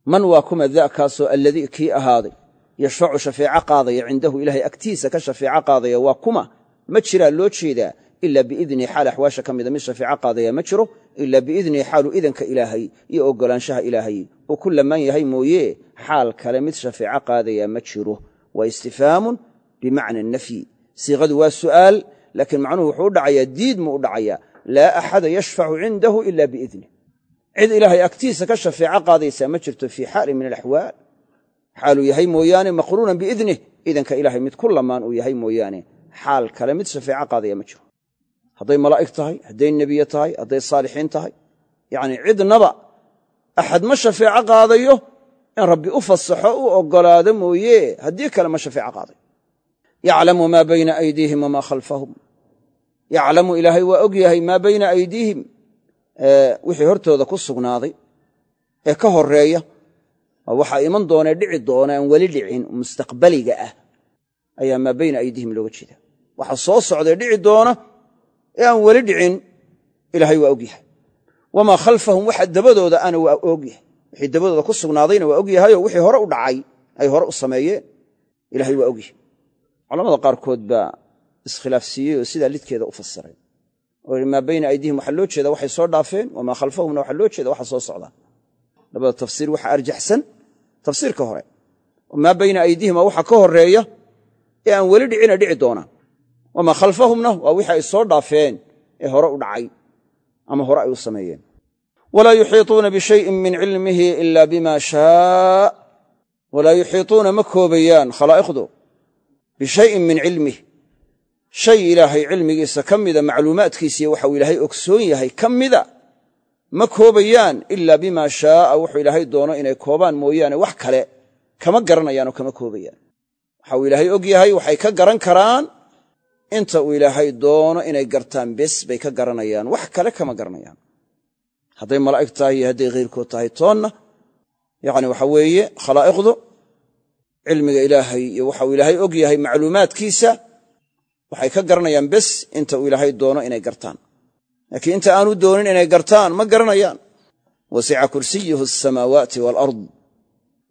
man waa kuma da'kaasoo alladii kii ahaaday yashfacu shafeeco qaadaya cindahu ilaahay agtiisa ka shafeeco qaadaya waa kuma? Ma jiraa loo jeedaa ila biidnihi xaal axwaasha ka mida mid shafeeco qaadaya ma jiro ila biidnihi xaalu idanka ilaahay iyo oggolaanshaha ilaahay. Uu ku lamaan yahay mooye xaal kale mid shafeeco qaadaya ma jiro. Waa istifhaamun bimacna nafyi. Siiqadu waa su'aal laakiin macnuhu wuxuu u dhacayaa diid mu u dhacayaa. Laa axada yashfacu cindahu ila biidnih cid ilaahay agtiisa ka shafeeco qaadaysaa ma jirto fii xaalin min alaxwaal xaaluu yahay mooyaane maqruunan biidnih. Idanka ilaahay mid ku lamaan uu yahay mooyaane. Xaal kale mid shafeeco qaadaya ma jiro. Hadday malaa'ig tahay hadday nebiye tahay hadday saalixiin tahay. Yacnii cidnaba axad ma shafeeco qaadayo in rabbi u fasaxo u oggolaado mooye. Haddii kale ma shafeeco qaadayo. Yaclamu maa bayna aydiihim wamaa khalfahum. Yaclamu ilaahay waa og yahay maa bayna aydiihim wixii hortooda ku sugnaaday ee ka horreeya waxaa iman doonee dhici doona aan weli dhicin mustaqbaliga ah ayaa maa bayna aydiihim looga jeeda waxa soo socdae dhici doona ee aan weli dhicin ilaahay waa og yahay. Wamaa khalfahum waxa dabadooda ana waa og yahay. Wixii dabadooda ku sugnaadayna waa og yahayoo wixii hore u dhacay ay hore u sameeyeen ilaahay waa og yahay. Culamada qaarkood baa iskhilaafsiiyey oo sidaa lidkeeda u fasiray maa bayna aydihim waxaa loo jeeda waxay soo dhaafeen wamaa khalfahumna waxaa loo jeeda waxa soo socdaa labada tafsiir waxa arjaxsan tafsiirka hore. Maa bayna aydihima waxa ka horreeya ee aan weli dhicina dhici doonaan. Wamaa khalfahumna waa wixii ay soo dhaafeen ee hore u dhacay ama hore ay u sameeyeen. Walaa yuxiituuna bishayin min cilmihi ila bima shaa. Walaa yuxiituuna ma koobayaan khalaa'iqdu bishayin min cilmih shay ilaahay cilmigiisa ka mida macluumaadkiisiiyo waxauu ilaahay ogsoon yahay ka mida ma koobayaan ilaa bimaa shaaa wuxuu ilaahay doono inay koobaan mooyaane wax kale kama garanayaanoo kama koobayaan. Waxa uu ilaahay og yahay waxay ka garan karaan inta uu ilaahay doono inay gartaan bes bay ka garanayaan wax kale kama garanayaan. Hadday malaa'ig tahay iyo hadday khayrkood tahay toonna yacni waxa weeye khalaa'iqdu cilmiga ilaahay iyo waxa uu ilaahay og yahay macluumaadkiisa waxay ka garanayaan bes inta uu ilaahay doono inay gartaan. Laakiin inta aanu doonin inay gartaan ma garanayaan. Wasica kursiyuhu asamaawaati waalard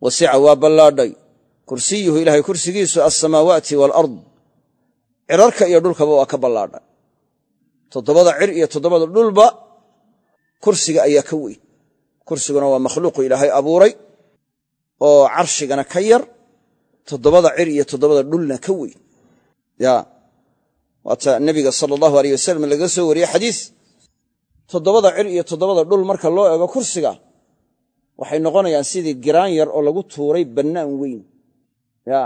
wasica waa ballaadhay. Kursiyuhu ilaahay kursigiisu alsamaawaati waalard cirarka iyo dhulkaba waa ka ballaadhay. Toddobada cir iyo toddobada dhulba kursiga ayaa ka weyn. Kursiguna waa makhluuqu ilaahay abuuray oo carshigana ka yar. Toddobada cir iyo toddobada dhulna ka weyn. Ya waata nebiga sala allahu aleyh wasalam laga soo wariyey xadiis. Toddobada cir iyo toddobada dhul marka loo eego kursiga waxay noqonayaan sidii giraan yar oo lagu tuuray bannaan weyn. Ya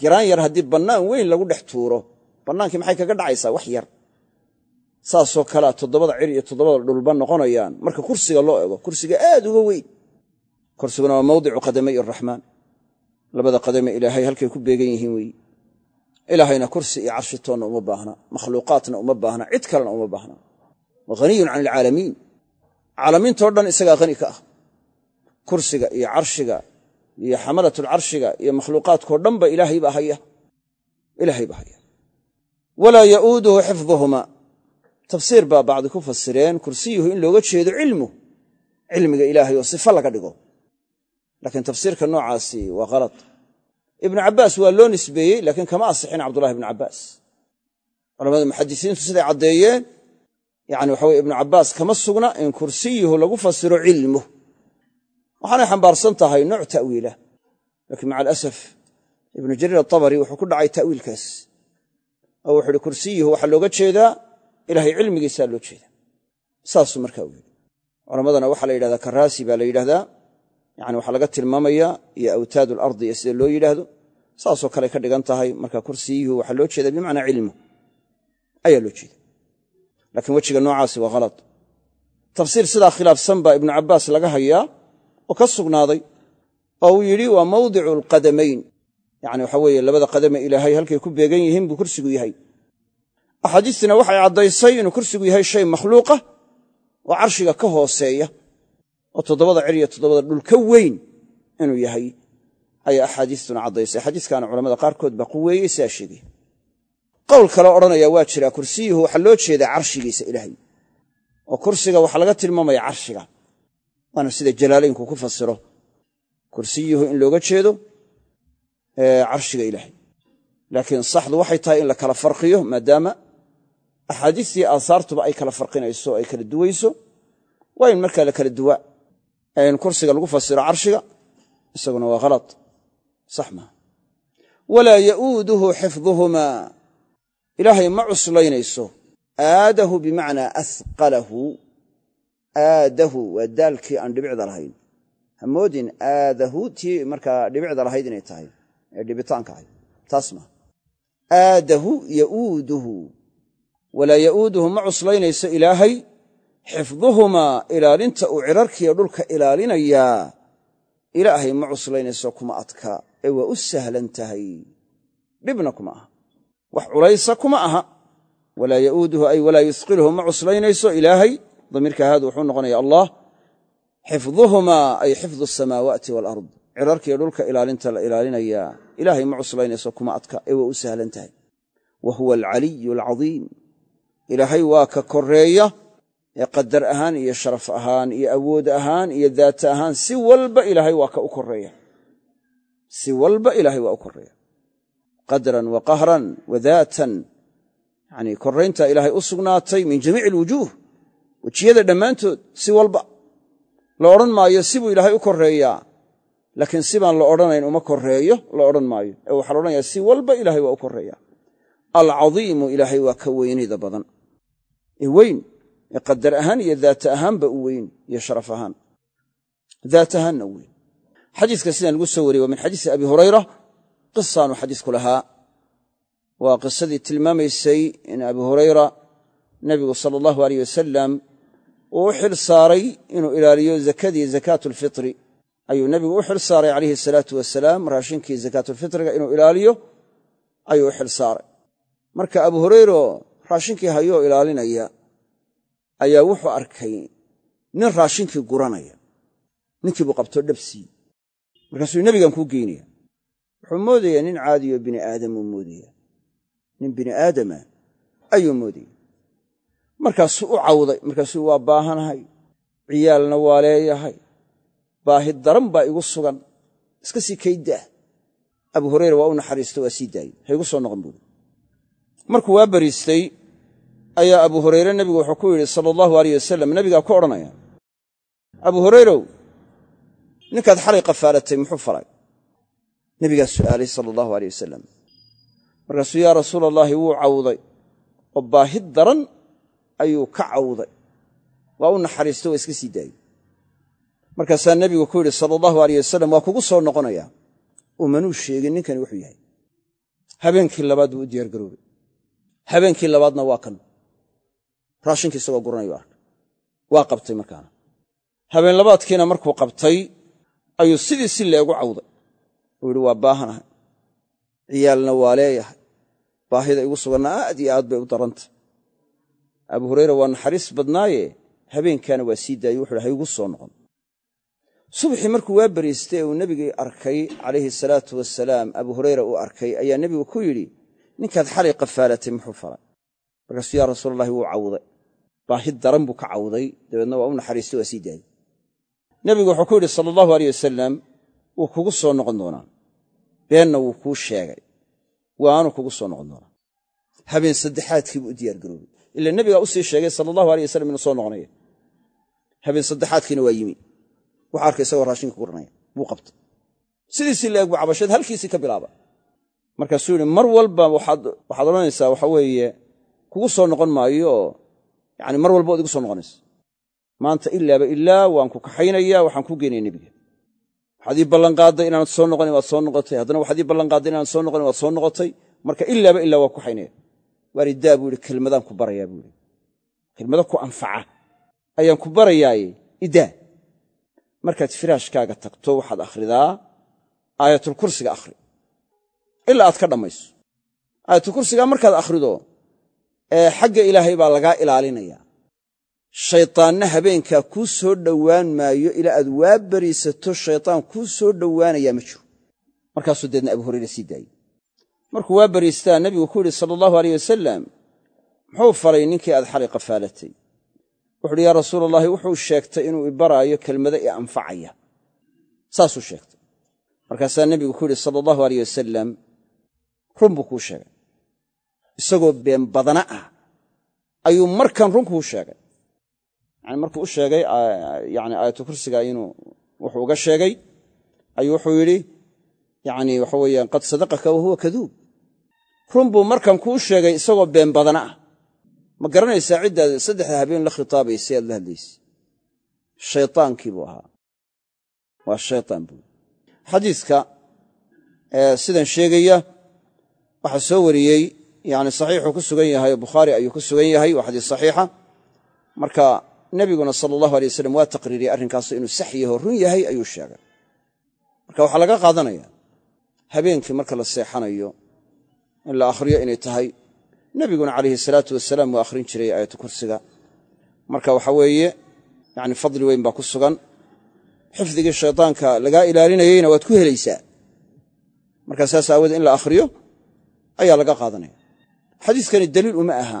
giraan yar haddii bannaan weyn lagu dhex tuuro bannaankii maxay kaga dhacaysaa wax yar? Saasoo kalea toddobada cir iyo toddobada dhulba noqonayaan marka kursiga loo eego kursiga aad uga weyn. Kursiguna waa mawdicu qadamay araxmaan labada qadame ilaahay halkay ku beegan yihiin weeye ilaahayna kursi iyo carshi toonna uma baahna makhluuqaatna uma baahna cid kalena uma baahna. Wa can alcaalamiin. Caalamiintao dhan isagaa hani ka ah. Kursiga iyo carshiga iyo xamalatlcarshiga iyo makhluuqaadkao dhanba ilaahay baa haya ilaahay baa haya walaa ya'uuduhu xifduhuma. Tafsiir baa bacdi ku fasireen kursiyuhu in looga jeedo cilmu. Cilmiga ilaahay oo sifa laga dhigo. Laakiin tafsiirka noocaasi waa khalad ibnu cabbaas waa loo nisbeeyey laakiin kama asixin cabdullahi ibnu cabbaas culamada muxadisiintu siday caddeeyeen yani waxa weye ibnu cabbaas kama sugna in kursiyuhu lagu fasiro cilmu. Waxaanay xambaarsan tahay nooc ta'wiilah laakiin maca alasaf ibnu jariir atabari wuxuu ku dhacay ta'wiilkaas. Oo wuxu uhi kursiyuhu waxaa looga jeedaa ilahay cilmigiisaa loo jeeda saasuu markaa u yidhi. Culammadana waxaa la yidhahdaa karaasi baa la yidhahdaa yani waxaa laga tilmaamayaa iyo awtaad alardi iyo sida loo yidhaahdo saasoo kale ka dhigan tahay marka kursiyuhu waxaa loo jeeda bimacnaa cilmu ayaa loo jeeda laakiin wejiga noocaasi waa halad tafsiir sidaa khilaafsan baa ibnu cabbaas laga hayaa oo ka sugnaaday oo uu yidhi waa mawdicu alqadamayn yani waxa weeye labada qadame ilaahay halkay ku beegan yihiin buu kursigu yahay. Axaadiistina waxay caddaysay inuu kursigu yahay shay makhluuqa oo carshiga ka hooseeya oo toddobada cer iyo toddobada dhul ka weyn inuu yahay ayaa axaadiistuna caddaysay. Xadiiskaana culamada qaarkood baa quweeyey sidaa sheegaya qowl kaleo odhanaya waa jiraa kursiyuhu waxaa loo jeedaa carshigiisa ilaahay. Oo kursiga waxaa laga tilmaamaya carshiga waana sida jalaalaynku ku fasiro kursiyuhu in looga jeedo carshiga ilaahay. Laakiin saxdu waxay tahay in la kala farqiyo maadaama axaadiistii aahaartuba ay kala farqinayso ay kala duwayso waa in markaa la kala duwa in kursiga lagu fasiro carshiga isaguna waa halad sax maaha walaa ya'uuduhu xifduhumaa. Ilaahay ma cuslaynayso. Aadahu bimacnaa asqalahu. Aadahu waa daalkii aan dhibicda lahayn. Hamoodin aadahu tii markaa dhibicda lahayd inay tahay ee dhibitaanka ahayd taas maaha aadahu ya'uuduhu. Walaa ya'uuduhu ma cuslaynayso ilaahay xifduhumaa ilaalinta uu cirarkiiyo dhulka ilaalinayaa ilaahay ma cuslaynayso kuma adka ee waa u sahlan tahay. Dhibna kuma aha. Wax culaysa kuma aha. Walaa ya'uuduhu ay walaa yusqilhu ma cuslaynayso ilaahay. Damiirka haadu wuxuu noqonaya allah. Xifduhumaa ay xifdu asamaawaati walard cirarkiiyo dhulka ilaalinta la ilaalinayaa ilaahay ma cuslaynayso kuma adka ee waa u sahlan tahay. Wa huwa alcaliyu alcadiim ilaahay waa ka koreeya ee qadar ahaan iyo sharaf ahaan iyo awood ahaan iyo daata ahaan si walba ilaahay waa ka u koreeya si walba ilaahay waa u koreeya qadran wa qahran wa daatan. Yanii koraynta ilaahay u sugnaatay min jamiici alwujuuh wejiyada dhammaantood si walba. La odhan maayo sibuu ilaahay u koreeyaa laakiin sibaan la odhanayn uma koreeyo la odhan maayo. Ee waxaa la odhanayaa si walba ilaahay waa u koreeya alcadiimu ilaahay waa ka weynida badan. Ee weyn ee qadar ahaan iyo daata ahaanba u weyn iyo sharaf ahaan. Daat ahaanna u weyn. Xadiiska sidaan lagu soo wariyey waa min xadiisi abi hurayra. Qisaanu xadiisku lahaa. Waa qisadii tilmaamaysay in abi hurayra nebigu sala allahu aleyh wasalam uu u xil saaray inuu ilaaliyo zakadii zakaatu alfitri ayuu nebigu u xil saaray calayhi asalaatu wasalaam raashinkii zakaatulfitriga inuu ilaaliyo ayuu u xil saaray. Marka abu hureyro raashinkii hayoo ilaalinaya ayaa wuxuu arkay nin raashinkii guranaya. Ninkii buu qabtoo dhabsii markaasuu nebigan kuu geynaya. Wuxuu moodayaa nin caadiyo bini aadamuu moodaya nin bini aadama ayuu moodaya markaasuu u cawday. Markaasuu waa baahanahay. Ciyaalna waa leeyahay. Baahi daran baa igu sugan. Iska sii kayddaah abu hureyra waa u naxariisto waa sii daayey ha igu soo noqon buuri markuu waa bariistay ayaa abu hureyre nebigu wuxuu ku yidhi sala allahu aleyh wasalam nebigaa ku odhanaya abu hureyrow ninkaad xalay qafaalatay muxuu falay? Nebigaa su'aalay sala allahu aleyh wasalam markaasuu yaa rasuula allaahi wuu cawday oo baahi daran ayuu ka cawday. Waa u naxariisto waa iska sii daayey. Markaasaa nebigu ku yidhi sala allahu aleyh wasalam waa kugu soo noqonayaa umanuu sheegin ninkani wuxuu yahay. Habeenkii labaad buu u diyaargaroobay habeenkii labaadna waa kan raashinkii isagoo guranayu arkay. Waa qabtay markaana. Habeen labaadkiina markuu qabtay ayuu sidii si leegu cawday. Uu yidhi waa baahanahay ciyaalna waa leeyahay. Baahida igu suganna aad iyo aad bay u darantay. Abu hureyra waa naxariis badnaaye? Habeenkaana waa sii daayey wuxu ha igu soo noqon. Subaxii markuu waa bariistay ee uu nebigii arkay calayhi salaatu wasalaam abu hureyra uu arkay ayaa nebigu ku yidhi ninkaad xalay qafaalatay muxuu falay. Markaasuu yaa rasuulalahi wuu cawday baahi daran buu ka cawday dabeedna waa u naxariistay waa sii daayey nebigu wuxuu ku yidhi sala allahu aleyh wasalam wuu kugu soo noqon doonaa. Beenna wuu kuu sheegay. Waanu kugu soo noqon doonaa. Habeen saddexaadkii buu u diyaargaroobay. Ila nebigaa u sii sheegay sala allahu aleyh wasalam inuu soo noqonaya. Habeen saddexaadkiina waa yimi. Wuxu arkay isagoo raashinka guranaya. Buu qabtay. Sidiisii laeg buu cabasheed halkiisii ka bilaaba. Markaasuu yidhi mar walba waxaad odhanaysaa waxa weeye kugu soo noqon maayo oo yani mar walba ood igu soo noqonaysa. Maanta ilaaba ilaa waan ku kaxaynaya waxaan ku geynaya nebiga. Waxaad ii ballanqaadday inaanad soo noqonin waad soo noqotay. Haddana waxaad ii ballanqaadday inaanad soo noqonin waad soo noqotay. Marka ilaaba ilaa waa ku kaxaynaya waaridaa buu yidhi kelmadaan ku barayaa buu yidhi. Kelmado ku anfaca ayaan ku barayaaye idaa markaad firaashkaaga tagto waxaad akhridaa aayatulkursiga akhri. Ilaa aad ka dhammayso. Aayatulkursigaa markaad akhrido xagga ilaahay baa lagaa ilaalinaya. Shaytaanna habeenkaa kuu soo dhowaan maayo ilaa aad waa bariisato shaytaan kuu soo dhowaanayaa ma jiro. Markaasuu deedna abu hurayra sii daayey. Markuu waa bariistaa nebigu ku yidhi sala allahu aleyh wasalam muxuu faray ninkii aad xalay qafaalatay wuxuuhi yaa rasuul allahi wuxuu sheegtay inuu ibaraayo kelmado i anfacaya. Saasuu sheegtay. Markaasaa nebigu ku yidhi sala allahu aleyh wasalam run buu kuu sheegay isagoo been badana ah ayuu markan run kuu sheegay. Yani markuu u sheegay yani aayatu kursiga inuu wuxuu uga sheegay. Ayuu wuxuu yidhi yani waxa weeyaan qad sadaqaka wa huwa kaduub. Run buu markan kuu sheegay isagoo been badana ah. Ma garanaysaa ciddaad saddexda habeen la khitaabaysay aad la hadlaysay shaytaankii buu ahaa. Waa shaytaan buu. Xadiiska sidan sheegaya waxaa soo wariyey yani saxiixuu ku sugan yahay bukhaari ayuu ku sugan yahay waa xadiis saxiixa. Marka nebiguna sala allahu alay wasalam waa taqriiriyey arrinkaas inuu sax yaho run yahay ayuu sheegay. Marka waxaa laga qaadanaya habeenkii marka la seexanayo in la akhriyo inay tahay nebiguna calayhi salaatu wasalaam waa akhrin jiray aayatu kursiga. Marka waxa weeye yani fadli weyn baa ku sugan. Xifdigii shaydaanka lagaa ilaalinayeyna waad ku helaysaa. Marka saas aawoodee in la akhriyo ayaa laga qaadanaya xadiiskani daliil uma aha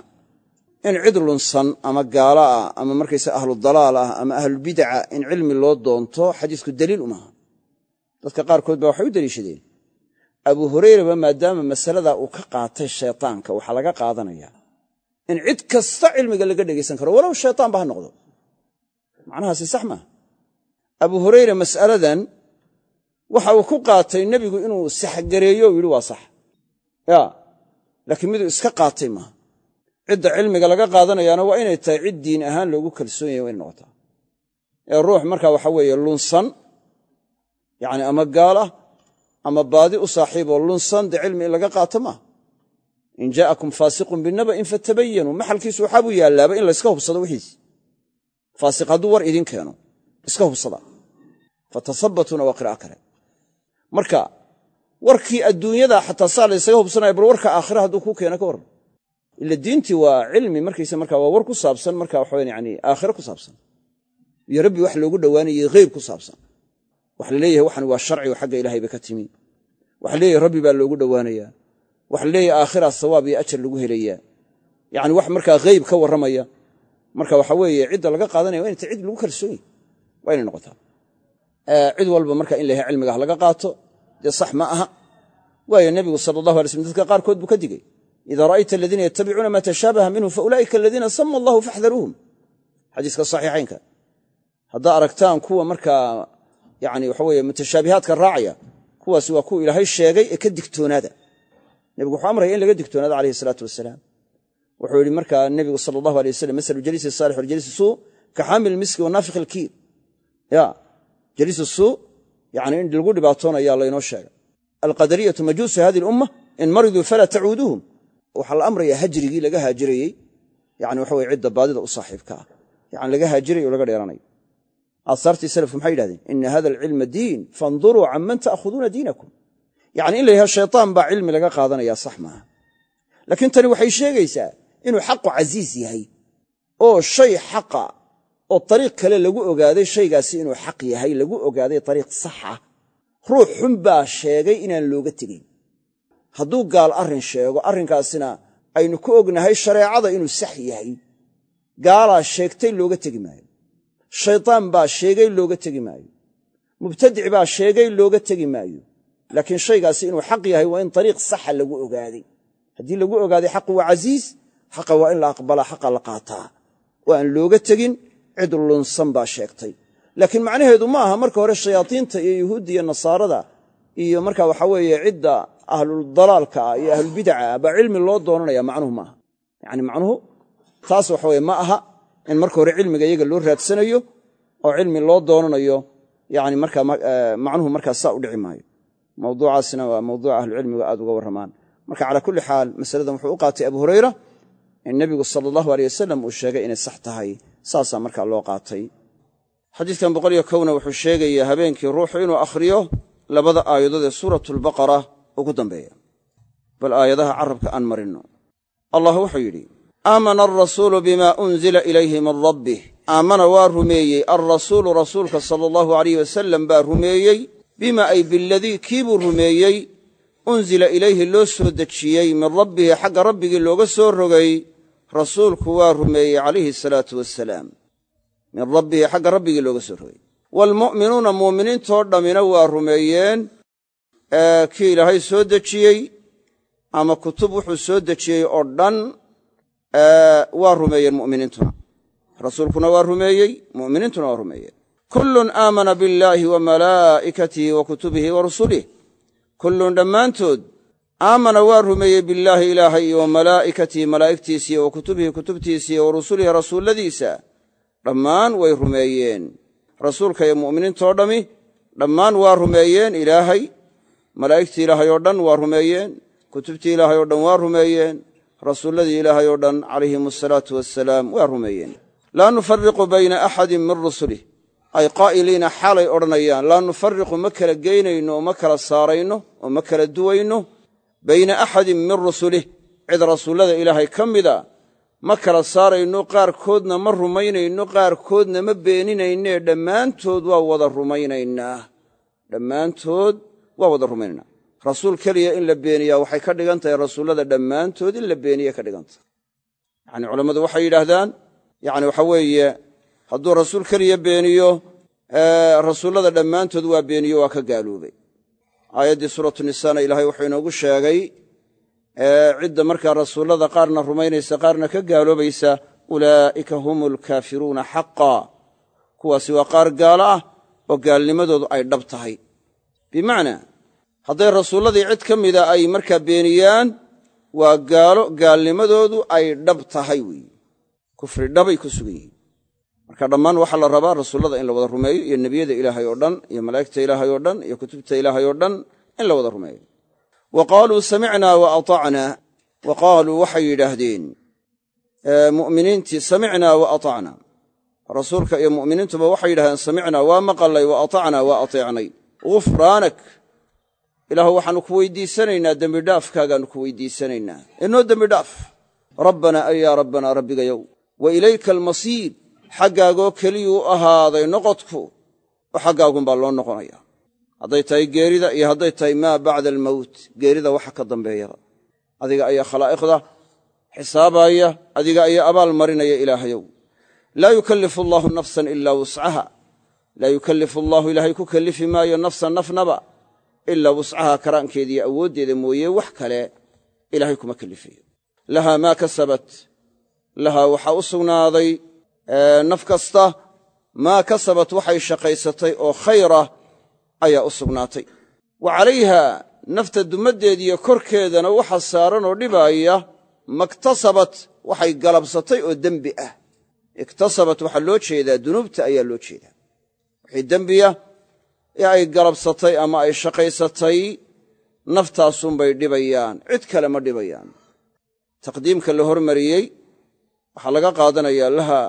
in cid lunsan ama gaala ah ama markaysa ahlu dalaal ah ama ahlubidaca in cilmi loo doonto xadiisku daliil umaha dadka qaarkood ba waxay u deliishadeen abu hurayraba maadaama masaladaa uu ka qaatay shaytaanka waxaa laga qaadanaya in cid kasta cilmiga laga dhegaysan karo walow shaytaanba ha noqdo. Macnahaasi sax maaha abu hurayre mas'aladan waxa uu ku qaatay nebigu inuu saxgareeyo o yidhi waa sax laakiin miduu iska qaatay maaha. Cidda cilmiga laga qaadanayaana waa inay tahay cid diin ahaan loogu kalsoon yahay wa inay noqotaa. Ee ruux marka waxa weeye lunsan yani ama gaalah ama baadi u saaxiiboo lunsan dee cilmi in laga qaato maaha. In jaa'akum faasiqun binaba'in fatabayanuu maxalkiisu waxaa buu yaallaaba in layska hubsado wixiis. Faasiq hadduu war idin keeno iska hubsada. Fatasabatuuna waa qira'a kale. Marka warkii adduunyada xataa saa laysaga hubsanaya bal warka aakhira hadduu kuu keeno ka warran ila diintii waa cilmi markaysa marka waa war ku saabsan marka waxawan yani aakhiro ku saabsan. Iyo rabbi wax loogu dhowaanayey hayb ku saabsan. Waxa la leeyahay waxan waa sharci oo xagga ilahay bay ka timi. Waxa leeyahay rabbi baa loogu dhowaanayaa waxa la leeyahay aakhira sawaab iyo ajar lagu helayaa. Yani wax markaa hayb ka warramaya marka waxa weeye cidda laga qaadanaya wa inay ta cid lagu kalsoon yahy waa inay noqotaa. Cid walba marka in layahay cilmiga ha laga qaato dee sax ma aha. Waayo nebigu sala allahu alay slm dadka qaarkood buu ka digay ida ra'ayta aladiina yattabicuuna ma tashaabaha minhu faulaa'ika aladiina sama allahu faxdaruuhum. Xadiiska saxiixaynka. Haddaa aragtaan kuwa markaa yani waxa weye mutashaabihaadka raacaya kuwaasi waa kuwa ilaahay sheegay ee ka digtoonaada. Nebigu wuxuu amraya in laga digtoonaada alayhi salaatu wasalaam wuxuu yidhi markaa nebigu sala allahu alay wasalam masalu jaliisi saalix waljaliisi suu ka xaamil yani in lagu dhibaatoonaya laynoo sheegay. Alqadariyatu majuusu hadi lumma in mariduu falaa tacuuduuhum waxaa la amraya hajrigii laga haajirayey. Yani waxa weye cidda baadida u saaxiibka ah. Yani laga haajirayo o laga dheeranayo. Aasaartii salafku maxay yidhahdeen? Ina hada alcilma diin faanduruu can man ta'khuduuna diinakum. Yani in la yidhaha shaytaan baa cilmi laga qaadanaya sax maaha. Laakiin tani waxay sheegaysaa inuu xaqu casiis yahay oo ariiq kale lagu ogaaday shaygaasi inuu xaq yahay lagu ogaaday ariiq saxa ruux xun baa sheegay inaan looga tegayn hadduu gaal arrin sheego arrinkaasina aynu ku ognahay shareecada inuu sax yahay. Gaalaa sheegtay looga tegi maayo. Shaytaan baa sheegay looga tegi maayo. Mubtadic baa sheegay looga tegi maayo. Laakiin shaygaasi inuu xaq yahay waa in ariiq saxa lagu ogaaday. Haddii lagu ogaaday xaqu waa casiis xaqa waa in la aqbalaa xaqa la qaataa. Oo aan looga tegin cid lunsan baa sheegtay. Laakiin macnaheedu ma aha marka hore shayaadiinta iyo yuhuudda iyo nasaarada iyo marka waxa weeye cidda ahludalaalka ah iyo ahlulbidaca ah baa cilmi loo doonanaya macnuhu maaha yacni macnuhu taas waxa weye ma aha in marka hore cilmiga iyaga loo raadsanayo oo cilmi loo doonanayo yani markaa macnuhu markaa saa u dhici maayo. Mawduucaasina waa mawduuca ahlucilmigu aad uga warramaan. Marka calaa kulli xaal masaladan wuxuu u qaatay abu hurayra in nebigu sala allahu aleyh wasalam uu sheegay inay sax tahay saasaa markaa loo qaatay. Xadiidkan boqol iyo kowna wuxuu sheegayaa habeenkii ruuxu inuu akhriyo labada aayadood ee suuratulbaqara ugu dambeeya. Bal aayadaha carabka aan marinno allah wuxuu yidhi aamana alrasuulu bima unzila ilayhi min rabbih. Aamana waa rumeeyey. Alrasuulu rasuulka sala allahu alayh wasalam baa rumeeyey. Bima ay biladii kii buu rumeeyey? Unzila ilayhi loo soo dejiyey min rabbihi xagga rabbigii looga soo rogay rasuulku waa rumeeyey calayhi asalaatu wasalaam min rabbihi xagga rabbigii looga soo rogay. Waalmu'minuuna muuminiintoo dhammina waa rumeeyeen kii ilaahay soo dejiyey ama kutub wuxuu soo dejiyey oo dhan waa rumeeyeen mu'miniintuna. Rasuulkuna waa rumeeyey mu'miniintuna waa rumeeyeen. Kullun aamana billaahi wa malaa'ikatihi wa kutubihi wa rusulih kullun dhammaantood aamana waa rumeeyey billaahi ilaahay iyo wa malaa'ikatihi malaa'igtiisa iyo wa kutubihi kutubtiisa iyo wa rusulihi rasuulladiisa. Dhammaan way rumeeyeen. Rasuulka iyo mu'miniintoo dhammi dhammaan waa rumeeyeen. Ilaahay malaa'igtii ilaahay oo dhan waa rumeeyeen. Kutubtii ilaahay oo dhan waa rumeeyeen. Rasuulladii ilaahay oo dhan calayhim asalaatu wassalaam waa rumeeyeen. Laa nufariqu bayna axadin min rusulih ay qaa'iliina xaalay odhanayaan. Laa nufariqu ma kala geynayno oo ma kala saarayno oo ma kala duwayno bayna axadin min rusulih. Cid rasuullada ilaahay ka mida ma kala saarayno qaarkoodna ma rumaynayno qaarkoodna ma beeninaynee dhammaantood waa wada rumaynaynaa dhammaantood waa wada rumaynaynaa rasuul keliya in la beeniyaa waxay ka dhigan tahay rasuullada dhammaantood in la beeniye ka dhigan tahay. Yacani culammadu waxay yidhaahdaan yacni waxa weeye hadduu rasuul keliya beeniyo rasuullada dhammaantood waa beeniyo waa ka gaaloobay aayaddii suuratu nisaana ilaahay wuxuu inoogu sheegay cidda markaa rasuullada qaarna rumaynaysa qaarna ka gaaloobaysa ulaa'ika hum alkaafiruuna xaqaa kuwaasi waa qaar gaalo ah oo gaalnimadoodu ay dhab tahay. Bimacnaa hadday rasuulladii cid ka mida ay markaa beeniyaan waa gaalo gaalnimadoodu ay dhab tahay weeye kufri dhabay ku sugan yihiin marka dhammaan waxaa la rabaa rasuullada in la wada rumeeyo iyo nebiyada ilaahay oo dhan iyo malaa'igta ilaahay oo dhan iyo kutubta ilaahay oo dhan in la wada rumeeyo. Wa qaaluu samicnaa wa atacnaa. Wa qaaluu waxay yidhaahdeen mu'miniintii samicnaa wa atacnaa. Rasuulka iyo mu'miniintuba waxay yidhahdeen samicnaa waa maqalnay wa atacnaa waa ateecnay. Gufraanak ilaahu waxaannu ku weydiisanaynaa dembidhaafkaagaannu ku weydiisanaynaa. Inoo dembidhaaf rabbanaa ay yaa rabbanaa rabbigayow wa ilayka almasiir xaggaagoo keliyuu ahaaday noqodku oo xaggaagunbaa loo noqonaya. Hadday tahay geerida iyo hadday tahay maa bacda almowt geerida waxa ka dambeeyada adiga ayaa khalaa'iqda xisaabaya adiga ayaa abaal marinaya ilaahayow. Laa yukallifu allaahu nafsan ilaa wuscaha laa yukallifu allaahu ilaahay ku kellifi maayo nafsan nafnaba ilaa wuscaha karaankeediiyo awooddeeda mooye wax kale ilaahay kuma kellifayo lahaa maa kasabat lahaa waxaa u sugnaaday naf kasta maa kasabat waxay shaqaysatay oo khayra ayaa u sugnaatay. Wa calayha nafta dumaddeediyo korkeedana waxa saaran oo dhibaaya maktasabat waxay galabsatay oo dembi ah. Iktasabat waxaa loo jeedaa dunuubta ayaa loo jeedaa. Wixii dembiya ee ay galabsatay ama ay shaqaysatay naftaasunbay dhibayaan cid kale ma dhibayaan. Taqdiimka la hormariyey waxaa laga qaadanayaa laha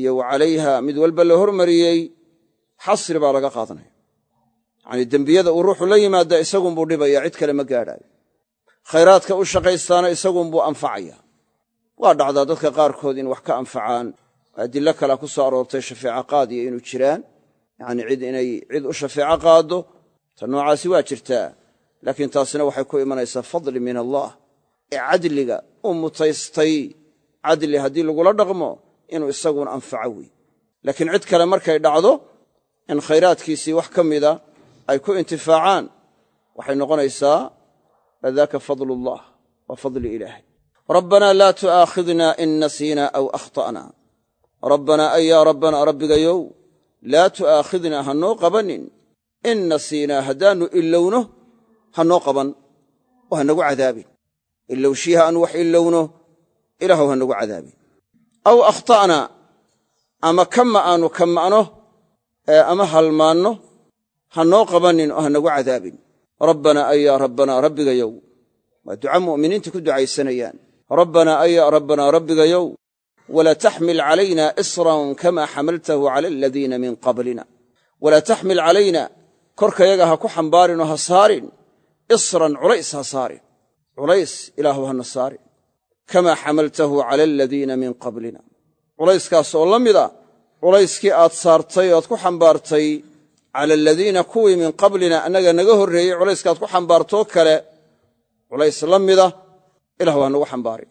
iyo wa calayha mid walba la hormariyey xasri baa laga qaadanaya. Yacanii dembiyada uu ruuxu la yimaada isagunbuu dhibaya cid kale ma gaadhaayo. Khayraadka u shaqaystaana isagunbuu anfacaya. Waa dhacdaa dadka qaarkood in wax ka anfacaan adillo kalea ku soo aroortay shafeeco qaadiya inuu jiraan. Yacanii cid inay cid u shafeeco qaaddo ta noocaasi waa jirtaa. Laakiin taasina waxay ku imanaysaa fadli min allah. Ee cadliga u mutaystay cadli haddii lagula dhaqmo inuu isaguna anfaco wey laakiin cid kale markay dhacdo in khayraadkiisii wax ka mida ay ku intifaacaan waxay noqonaysaa fadaaka fadlullah waa fadli ilaahay. Rabbanaa laa tu'aakhidna in nasiina aw akhta'na. Rabbanaa ay yaa rabbanaa rabbigayow laa tu'aakhidnaa ha noo qabannin in nasiinaa haddaannu ilowno ha noo qaban oo ha nagu cadaabin. Ilowshiiha aanu wax ilowno ilaahu ha nagu cadaabin aw akhta'na ama kama aanu kama'no ama halmaanno ha noo qabanin oo ha nagu cadaabin. Rabbanaa ayaa rabbanaa rabbigayow waa duca mu'miniinta ku ducaysanayaan. Rabbanaa ayaa rabbanaa rabbigayow walaa taxmil calayna isran kama xamaltahu cala aladiina min qablina. Walaa taxmil calayna korkayaga ha ku xambaarin oo ha saarin. Isran culays ha saarin. Culays ilaahu hana saarin kamaa xamaltahu cala aladiina min qablina culayskaas oo la mida culayskii aad saartay oad ku xambaartay cala aladiina kuwii min qablina annaga naga horreeyey culayskaaad ku xambaartoo kale culays la mida ilahu ha nagu xambaarin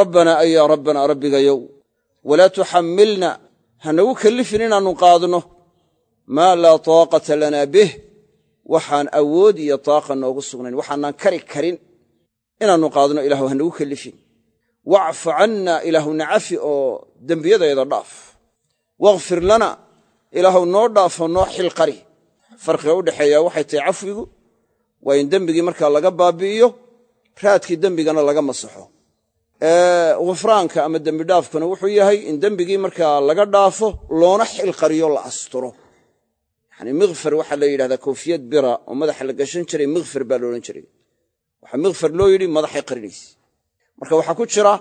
rabbanaa ayaa rabbanaa rabbigayow walaa tuxammilna ha nagu kellifin inaannu qaadno maa laa taaqata lanaa bih waxaan awood iyo taaqa noogu sugnayn waxaanaan kari karin inaannu qaadno ilahu ha nagu kellifin wacfu canna ilaahu nacafi oo dembiyadayda dhaaf. Wakhfir lana ilaahu noo dhaafo noo xilqari. Farqiga u dhexeeya waxay tahay cafwigu. Waa in dembigii markaa laga baabi'iyo raadkii dembigana laga masaxo. Ghufraanka ama dembidhaafkuna wuxuu yahay in dembigii markaa laga dhaafo loona xilqariyo la asturo. Yani mikfar waxaa la yidhahdaa koofiyad bira oo madaxa la gashan jiray mikfar baa loodhan jiray. Waxaa mikfar loo yidhi madaxay qarinayse marka waxaa ku jira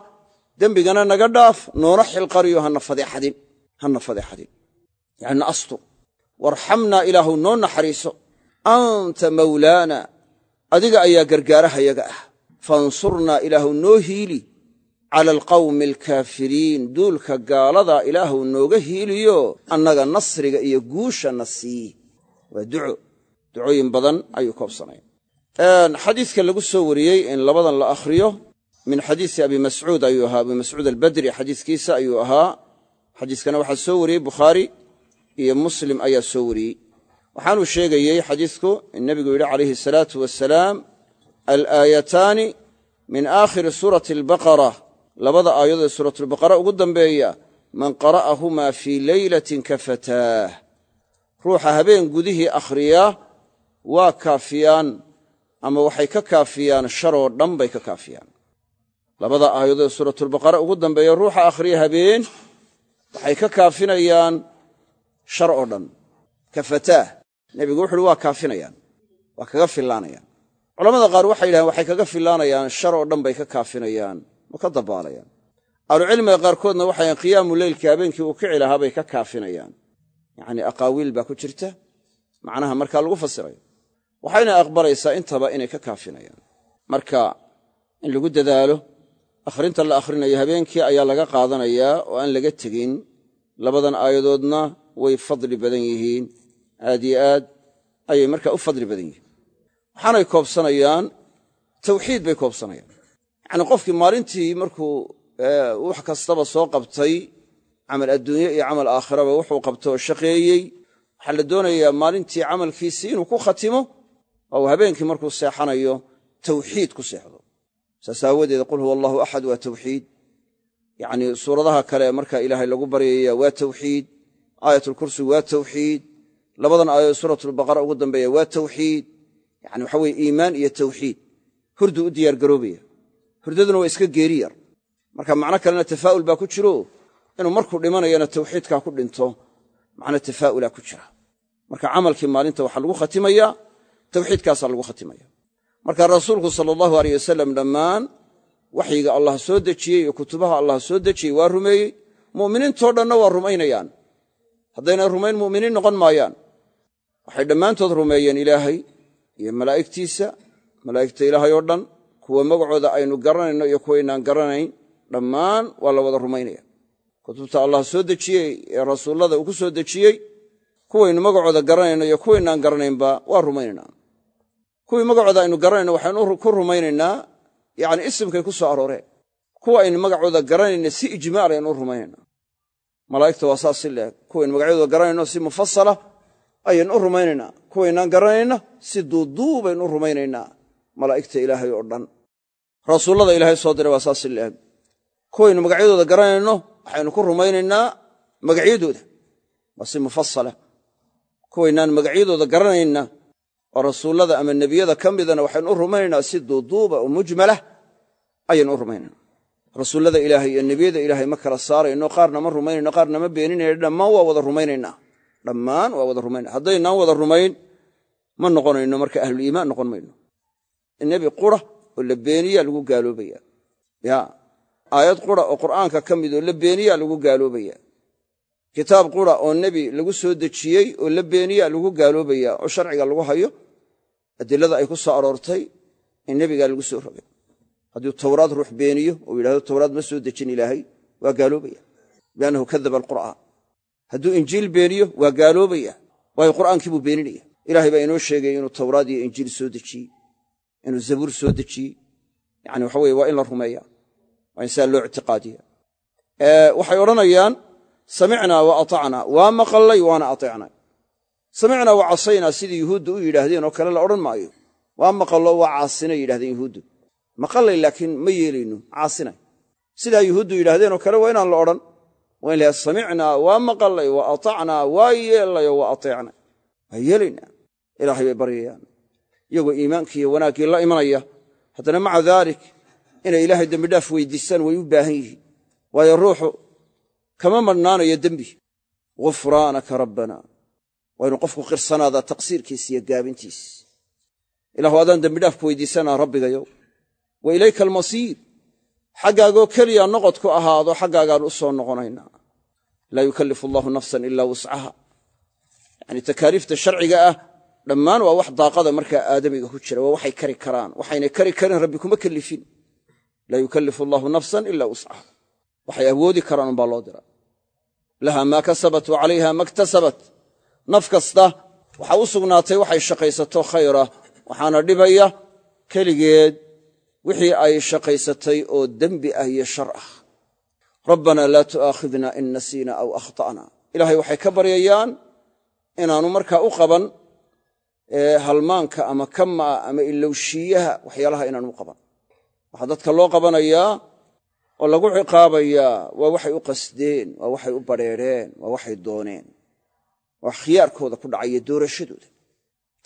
dembigana naga dhaaf noona xilqariyo hana fadeexadin yani na astur warxamnaa ilaahu noo naxariiso. Anta mawlaana adiga ayaa gargaarahayaga ah. Fansurnaa ilaahu noo hiili. Cala alqawmi alkaafiriin duulka gaaladaa ilaahu nooga hiiliyo. Annaga nasriga iyo guusha na sii. Waa duco. Ducooyin badan ayuu koobsanaya xadiidka lagu soo wariyey in labadan la akhriyo min xadiisi abi mascuud ayuu ahaa abi mascuud albadri xadiiskiisa ayuu ahaa. Xadiiskana waxaa soo wariyey bukhaari iyo muslim ayaa soo wariyey. Waxaanuu sheegayey xadiisku in nebigu yidhi calayhi asalaatu wasalaam alaayataani min aakhiri suurati albaqara. Labada aayadood ee suuratulbaqara ugu dambeeya man qara'ahumaa fii leylatin kafataah ruuxa habeen gudihii akhriya waa kaafiyaan ama waxay ka kaafiyaan sharoo dhan bay ka kaafiyaan labada aayadood ee suuratulbaqara ugu dambeeya ruuxa akhriya habeen waxay ka kaafinayaan shar oo dhan. Kafataah nebigu wuxu uhi waa kaafinayaan. Waa kaga fillaanayaan. Culamada qaar waxay yidhahdeen waxay kaga fillaanayaan. Shar oo dhan bay ka kaafinayaan. Oo ka dabaalayaan. Ahlucilmiga qaarkoodna waxayan qiyaamu leylkii habeenkii uu kici lahaa bay ka kaafinayaan. Yacnii aqaawiil baa ku jirta. Macnaha markaa lagu fasirayo. Waxayna aqbalaysaa intaba inay ka kaafinayaan. Marka in lagu dadaalo akhrinta la akhrinayo habeenkii ayaa laga qaadanayaa oo aan laga tegin. Labadan aayadoodna way fadli badan yihiin. Aad yo aad ayay markaa u fadli badan yihiin. Waxaanay koobsanayaan tawxiid bay koobsanayaan. Yacnii qofkii maalintii markuu wax kastaba soo qabtay camal adduunye iyo camal aakhiraba wuxuu qabto oo shaqeeyey waxaa la doonayaa maalintii camalkiisii inuu ku khatimo oo uu habeenkii markuu seexanayo tawxiid ku seexdo saas aawadeed qul huwa allahu axad waa tawxiid. Yacnii suuradaha kale markaa ilaahay lagu baryaya waa tawxiid aayatulkursi waa tawxiid labadan aayadood suuratulbaqara ugu dambeeya waa tawxiid. Yani waxa weye iimaan iyo tawxiid. Hurdu u diyaargaroobaya hurdaduna waa iska geeri yar. Marka macno kalena tafaa'ul baa ku jiro. Inuu markuu dhimanayana tawxiidkaa ku dhinto macno tafaa'ulaa ku jira. Marka camalkii maalinta waxaa lagu khatimayaa tawxiidkaasaa lagu khatimaya marka rasuulku sala allahu aleyh wasalam dhammaan waxyiga allah soo dejiyey iyo kutubaha allah soo dejiyey waa rumeeyey. Mu'miniintoo dhanna waa rumaynayaan haddaynay rumayn mu'miniin noqon maayaan. Waxay dhammaantood rumeeyeen ilaahay iyo malaa'igtiisa malaa'igta ilaahay oo dhan kuwa magacooda aynu garanayno iyo kuwaynaan garanayn dhammaan waa la wada rumaynaya kutubta allah soo dejiyey ee rasuullada uu ku soo dejiyey kuwaynu magacooda garanayno iyo kuwaynaan garanaynba waa rumaynaynaa kuwii magacooda aynu garanayno waxaynu ku rumaynaynaa yacni isimkay ku soo arooreen. Kuwa aynu magacooda garanayna si ijmaal aynu u rumaynaynaa. Malaa'igta waa saas si leeg kuwaynu magacyadooda garanayno si mufasala ayaynu u rumaynaynaa. Kuwaynaan garanayna si duuduubaynu u rumaynaynaa. Malaa'igta ilaahay oo dhan. Rasuullada ilaahay soo diray waa saas si leeg kuwaynu magacyadooda garanayno waxaynu ku rumaynaynaa magacyadooda. Waa si mufasala kuwaynaan magacyadooda garanayna oo rasuullada ama nebiyada ka midana waxaynu u rumaynaynaa si duuduuba oo mujmalah ayaynu u rumaynaynaa. Rasuullada ilaahay iyo nebiyada ilaahay ma kala saarayno qaarna ma rumaynayno qaarna ma beeninayno dhammaan waa wada rumaynaynaa. Dhammaan waa wada rumaynana haddaynaan wada rumayn ma noqonayno marka ahluliimaan noqon mayno. Nebi qura oo la beeniyaa lagu gaaloobaya ya aayad qura oo qur'aanka ka mid oo la beeniyaa lagu gaaloobaya kitaab qura oo nebi lagu soo dejiyey oo la beeniyaa lagu gaaloobaya oo sharciga lagu hayo adilada ay ku soo aroortay in nebigaa lagu soo rogay. Hadduu towraad ruux beeniyo oo yidhahdo towraad ma soo dejin ilaahay. Waa gaaloobaya. Biannahu kadaba alqur'aan. Hadduu injiil beeniyo waa gaaloobaya. Waayo qur'aankii buu beeninaya. Ilahay baa inoo sheegay inuu towraad iyo injiil soo dejiyey inuu zabuur soo dejiyey yani waxa weye waa in la rumeeya waa in saa loo ictiqaadiya. Waxay odhanayaan samicnaa wa atacnaa. Waa maqallay waana ateecnay samicnaa wa casaynaa sidii yuhuudda u yidhaahdeen oo kale la odhan maayo. Waa maqallo waa caasinay yidhahdeen yuhuuddu. Maqallay laakiin ma yeelayno caasinay sidaa yuhuuddu yidhahdeen oo kale waa inaan la odhan. Waa in laha samicnaa waa maqallay wa atacnaa waa yeelnayo wa ateecnay waa yeelaynaa ilaahay bay baryayaan. Iyagoo iimaankiiyo wanaaggii la imanaya haddana maca daalik inay ilaahay dembidhaaf weydiistaan way u baahan yihiin. Waayo ruuxu kama madhnaanayo dembi. Ghufraanaka rabbana waa inuu qofku qirsanaada taqsiirkiis iyo gaabintiis. Ilahu adaan dembidhaafku weydiisanaa rabbigayow. Wa ilayka almasiir. Xaggaagoo keliya noqodku ahaado xaggaagaan u soo noqonaynaa. Laa yukallifu allahu nafsan ilaa wuscaha yacni takaaliifta sharciga ah dhammaan waa wax daaqada markaa aadamiga ku jira waa waxay kari karaan waxaynay kari karin rabbi kuma kellifin laa yukallifu allahu nafsan ilaa wuscaha waxay awoodi karaan umbaa loo dira. Laha maa kasabat wa calayha maktasabat naf kasta waxaa u sugnaatay waxay shaqaysato khayra waxaana dhibaya keligeed wixii ay shaqaysatay oo dembi ah iyo shar ah. Rabbanaa laa tu'aakhidna in nasiina aw akhta'na. Ilaahay waxay ka baryayaan inaanu markaa u qaban halmaanka ama kama'a ama ilowshiiyaha waxyaalaha inaanu u qaban. Waxaa dadka loo qabanayaa oo lagu ciqaabayaa waa waxay u qasdeen waa waxay u badrheereen waa waxay dooneen waa khiyaarkooda ku dhacaya doorashadooda.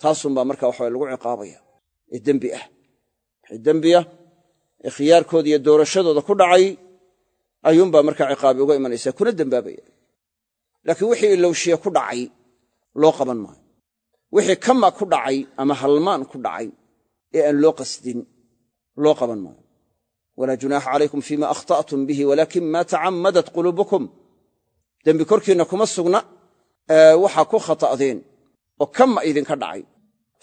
Taasunbaa marka waxa lagu ciqaabaya ee dembi ah. Wixii dembi ah ee khiyaarkooda iyo doorashadooda ku dhacay ayuunbaa markaa ciqaabi uga imanaysaa kuna dembaabaya. Laakiin wixii ilowshiya ku dhacay loo qaban maayo. Wixii kama ku dhacay ama halmaan ku dhacay ee aan loo qasdin loo qaban maayo. Walaa junaaxa calaykum fima akhta'tum bihi walaakin ma tacammadat quluubukum. Dembi korkiinna kuma sugna waxaa ku khata'deen oo kama idinka dhacay.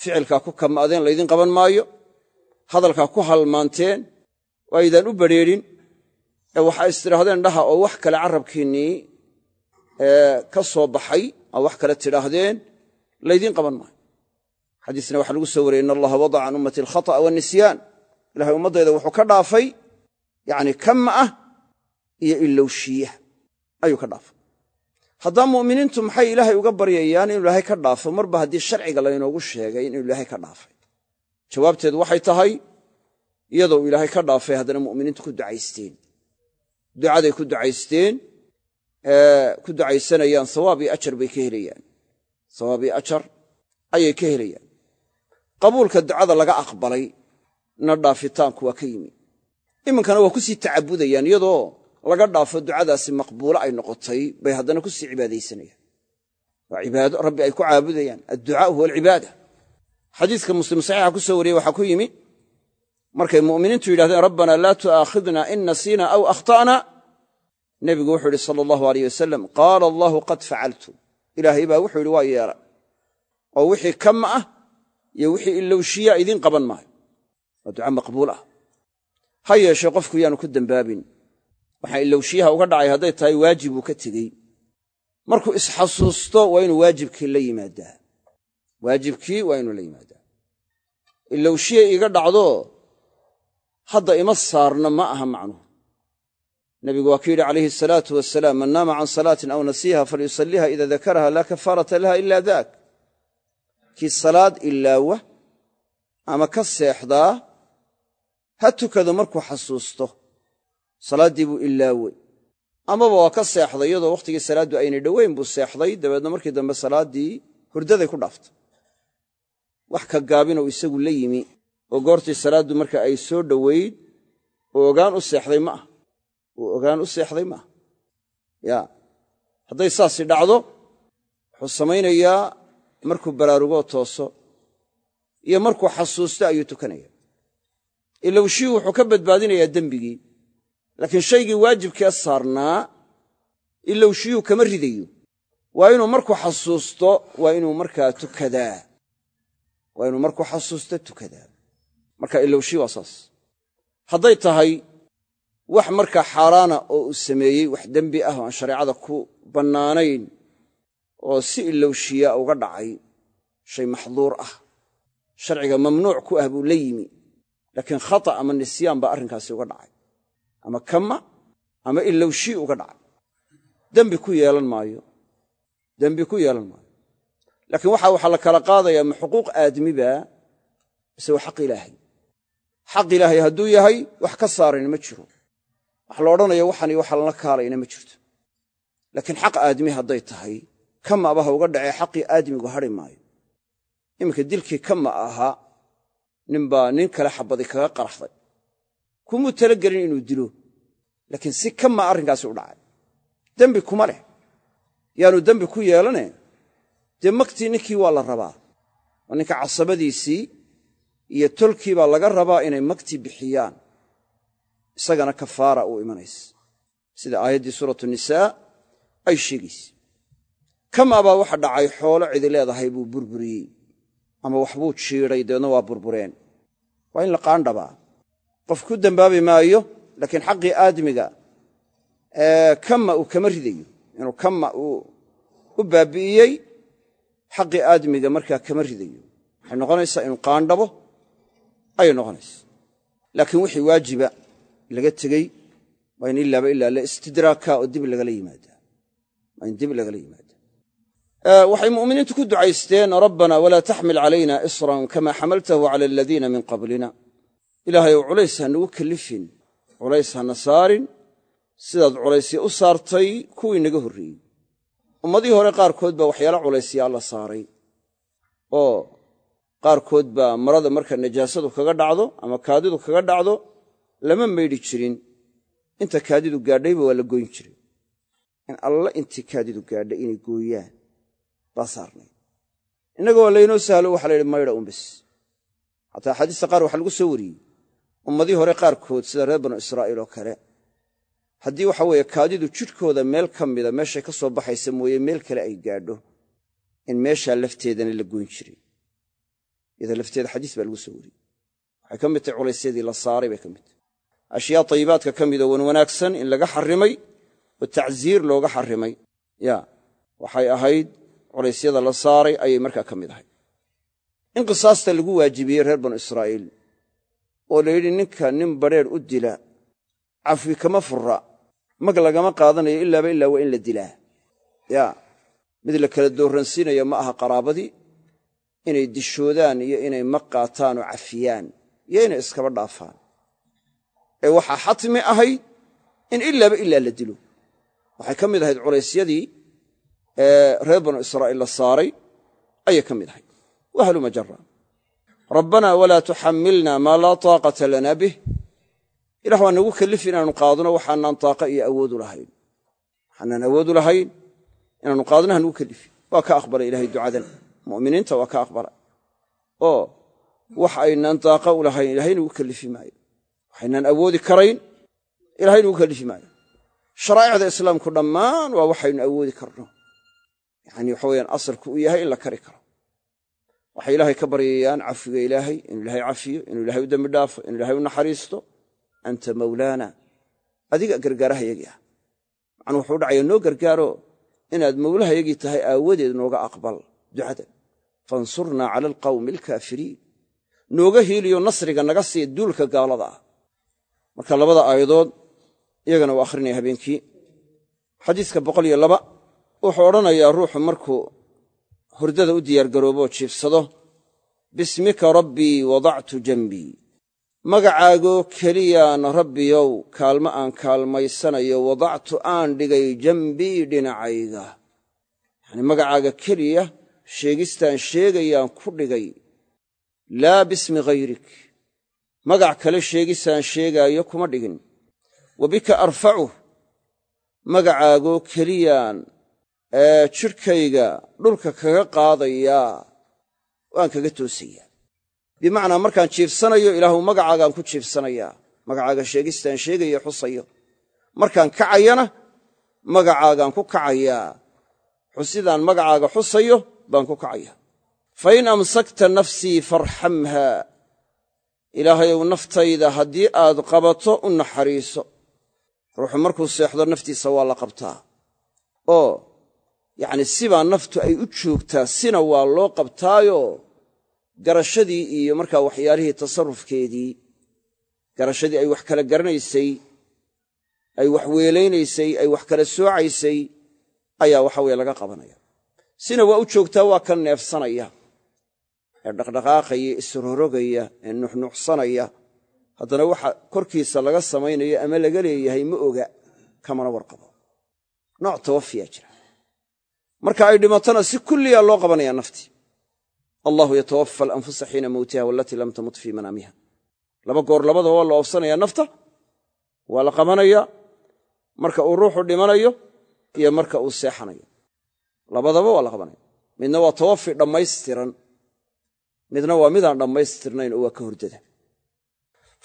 Ficilkaa ku kama'deen laydin qaban maayo. Hadalkaa ku halmaanteen oo aydaan u badrheerin ee waxaa istidhaahdeen dhaha oo wax kale carrabkiinnii ka soo baxay oo wax kale tidhaahdeen laydiin qaban maayo. Xadiisna waxaa lagu soo wariyey in allaha wadaca can ummati alkhata'a waannisyaan ilahay ummaddayda wuxuu ka dhaafay yacni kama ah iyo ilowshiyaha ayuu ka dhaafay haddaba mu'miniintu maxay ilaahay uga baryayaan inuu ilaahay ka dhaafo? Marba haddii sharciga laynoogu sheegay inuu ilaahay ka dhaafay. Jawaabteedu waxay tahay iyadoo ilaahay ka dhaafay haddana mu'miniintu ku ducaysteen. Ducaday ku ducaysteen ku ducaysanayaan sawaab iyo ajar bay ka helayaan. Sawaab iyo ajar ayay ka helayaan. Qabuulka ducada laga aqbalay na dhaafitaanku waa ka yimi. Iminkana waa ku sii tacabudayaan iyadoo laga dhaafo ducadaasi maqbuulo ay noqotay bay haddana ku sii cibaadaysanayaan. Waa cibaado rabbi ay ku caabudayaan adducaau huwa alcibaada. Xadiiska muslim saxiixa ku soo wariyey waxaa ku yimi markay mu'miniintu yidhahdeen rabbana laa tu'aakhidna in nasiina aw akhta'na. Nebigu wuxuu yidhi sala allahu aleyh wasalam qaala allahu qad facaltu ilaahay baa wuxuu yidhi waa yeela oo wixii kama ah iyo wixii ilowshiya idiin qaban maayo. Waa duca maqbuul ah. Ha yeeshee qofku yaanu ku dembaabin waxaa ilowshiyaha uga dhacay hadday tahay waajibuu ka tegey. Markuu isxasuusto waa inuu waajibkii la yimaadaa. Waajibkii waa inuu la yimaadaa. Ilowshiya iiga dhacdo hadda ima saarna ma aha macnuhu. Nebigu waa ku yidhi calayhi asalaatu wasalaam man naama can salaatin aw nasiiha falyusalliha ida dakaraha laa kafaarata laha ila daak. Kii salaad ilaawa ama ka seexdaa ha tukado markuu xasuusto salaaddii buu ilaawey amaba waa ka seexday iyadoo wakhtigii salaaddu aynay dhoweyn buu seexday dabeedna markii dambe salaaddii hurdaday ku dhaaftay. Wax ka gaabinoo isagu la yimi oo goortii salaaddu marka ay soo dhoweyd oo ogaan u seexday ma ah. Uu ogaan u seexday maaha ya hadday saasi dhacdo wuxuu samaynayaa markuu baraarugoo tooso iyo markuu xasuusto ayuu tukanaya. Ilowshii wuxuu ka badbaadinayaa dembigii laakiin shaygii waajibkee saarnaa ilowshiyuu kama ridayo. Waa inuu markuu xasuusto waa inuu markaa tukadaa. Waa inuu markuu xasuusto tukadaa. Marka ilowshii waa saas. Hadday tahay wax markaa xaaraana oo uu sameeyey wax dembi ah oo aan shareecada ku bannaanayn oo si ilowshiya uga dhacay shay maxduur ah. Sharciga mamnuuc ku ah buu la yimi laakiin khata ama nisyaan baa arrinkaasi uga dhacay ama kama ama ilowshii uga dhacay dembi ku yeelan maayo. Dembi ku yeelan maayo. Laakiin waxa waxaa la kala qaadayaa ma xuquuq aadmiba mise waa xaq ilaahay. Xaq ilaahay hadduu yahay wax ka saarayna ma jiro. Wax la odhanaya waxani waxa lala kaalayna ma jirto. Laakiin xaq aadmi hadday tahay kama abaha uga dhacee xaqii aadmigu hadhi maayo. Iminka dilkii kama ahaa ninbaa nin kale xabadi kaga qaraxday kumuu talagelin inuu dilo laakiin si kama arrinkaasi u dhacay. Dembi kuma leh. Yaanu dembi ku yeelane dee maktii ninkii waa la rabaa. Oo ninka casabadiisii iyo tolkii baa laga rabaa inay maktii bixiyaan. Isagana kafaara uu imanaysa. Sida aayaddii suuratu nisaa ay sheegayse kama baa waxa dhacay xoolo cidi leedahay buu burburiyey. Ama waxbuu jiiday dabeedna waa burbureen. Waa in la qaandhabaa qof ku dembaabi maayo laakiin xaqii aadmiga kama uu kama ridayo inuu kama uu u baabi'iyey xaqii aadmiga markaa kama ridayo. Waxay noqonaysaa inuu qaandhabo ayay noqonaysa laakiin wixii waajiba laga tegey waa in ilaaba ilaa la istidraaka oo dib lagala yimaadaa waa in dib lagala yimaada. Waxay mu'miniintu ku ducaysteen rabbana walaa taxmil calayna isran kama xamaltahu cala aladiina min qablina ilaahay ou culays ha nagu kellifin culays hana saarin. Sidaad culaysya u saartay kuwii naga horreeyey. Ummadihii hore qaarkood baa waxyaala culaysyaa la saaray. Oo qaarkood baa marada marka najaasadu kaga dhacdo ama kaadidu kaga dhacdo lama maydhi jirin. Inta kaadidu gaadhayba waa la goyn jiray. In alla intii kaadidu gaadhay inay gooyaan baa saarnay. Innagoo laynoo sahlo waxa la yidhi maydha unbes xataa axaadiista qaar waxaa lagu soo wariyey ummadii hore qaarkood sida reer banu israa'iil oo kale. Haddii waxa weeye kaadidu jidhkooda meel ka mida meeshay ka soo baxaysa mooye meel kale ay gaadho in meeshaa lafteedana la goyn jiray. Iyada lafteeda xadiis baa lagu soo wariyey. Waxay ka mid tahay culaysyadii la saaray bay ka mid tahay. Ashyaa tayibaadka ka midoo wan wanaagsan in laga xarrimay oo tacsiir looga xarrimay. Ya waxay ahayd culaysyada la saaray ayay markaa ka mid ahayd. In qisaasta lagu waajibiyey reer banu israa'iil oo la yidhi ninka nin badrheer u dila cafwi kama furra mag lagama qaadanayo ilaaba ilaa waa in la dilaa. Yaa mid la kala doorransiinaya ma aha qaraabadii inay dishoodaan iyo inay mag qaataan oo cafiyaan iyo inay iskaba dhaafaan. Ee waxaa xatmi ahayd in ilaaba ilaa la dilo. Waxay ka mid ahayd culaysyadii reer banu israa'iil la saaray ayay ka mid ahayd. Wahluma jara rabbanaa walaa tuxammilna maa laa taaqata lana bih. Ilah waa nagu kellifi inaanu qaadno waxaanaan taaqa iyo awoodu lahayn. Waxaanaan awoodu lahayn inaanu qaadno ha nagu kellifi waa ka aqbalay ilahay ducadan. Mu'miniinta waa ka aqbalay. Oo wax aynaan taaqa u lahayn ilahay nagu kellifi maayo. Waxaynaan awoodi karayn ilahay nagu kellifi maayo. Sharaa'icda islaamku dhammaan waa waxaynu awoodi karno. Yacani waxa asalku u yahay in la kari karo waxay ilaahay ka baryayaan cafiga ilaahay inuu ilaahay cafiyo inuu ilahay u dembi dhaafo inuu ilahay u naxariisto. Anta mawlaana adiga gargaarahayagii ah. Macnuu wuxuu dhacaya noo gargaaro inaad mawlahayagii tahay aawadeed nooga aqbal. Ducadan fansurnaa cala alqawmi alkaafiriin. Nooga hiiliyo nasriga naga siiya duulka gaalada ah. Marka labada aayadood iyagana uu akhrinaya habeenkii. Xadiiska boqol iyo laba wuxuu odhanayaa ruuxu markuu hurdada u diyaargarooboo jiifsado bismika rabbii wadactu janbii magacaagoo keliyaan rabbiyow kaalmo aan kaalmaysanayo wadactu aan dhigay janbii dhinacayga. Yacnii magacaaga keliya sheegistaan sheegayaan ku dhigay laa bismi hayrik magac kale sheegisaan sheegaayo kuma dhigin. Wa bika arfacuh magacaagoo keliyaan jidhkayga dhulka kaga qaadayaa waan kaga toosayaa bimacnaa markaan jiifsanayo ilaahu magacaagaan ku jiifsanayaa magacaaga sheegistaan sheegayo xusayo. Markaan kacayana magacaagaan ku kacayaa xusidaan magacaaga xusayo baan ku kacayaa fa in amsakta nafsii farxamha ilaahayow naftayda haddii aad qabato u naxariiso. Ruuxu markuu seexdo naftiisa waa la qabtaa. Oo yacni sibaa naftu ay u joogtaa sina waa loo qabtaayo. Garashadii iyo markaa waxyaalihii tasarrufkeedii garashadii ay wax kala garanaysay ay wax weelaynaysay ay wax kala soocaysay ayaa waxa weye laga qabanaya. Sina waa u joogtaa waa ka neefsanaya ee dhaqdhaqaaqaya isrorogaya ee nuxnuxsanaya. Haddana waxa korkiisa laga samaynayo ama laga leeyahay ma oga kamana warqabo. Nooc tawafiyaa jira marka ay dhimatona si kulliya loo qabanaya naftii allahu yatawafa alanfusa xiina mowtiha walatii lam tamut fii manaamiha laba goor labadaba waa la oofsanaya nafta waa la qabanaya marka uu ruuxu dhimanayo iyo marka uu seexanayo. Labadaba waa la qabanaya midna waa tawafi dhammaystiran midna waa midaan dhammaystirnayn oo waa ka hordada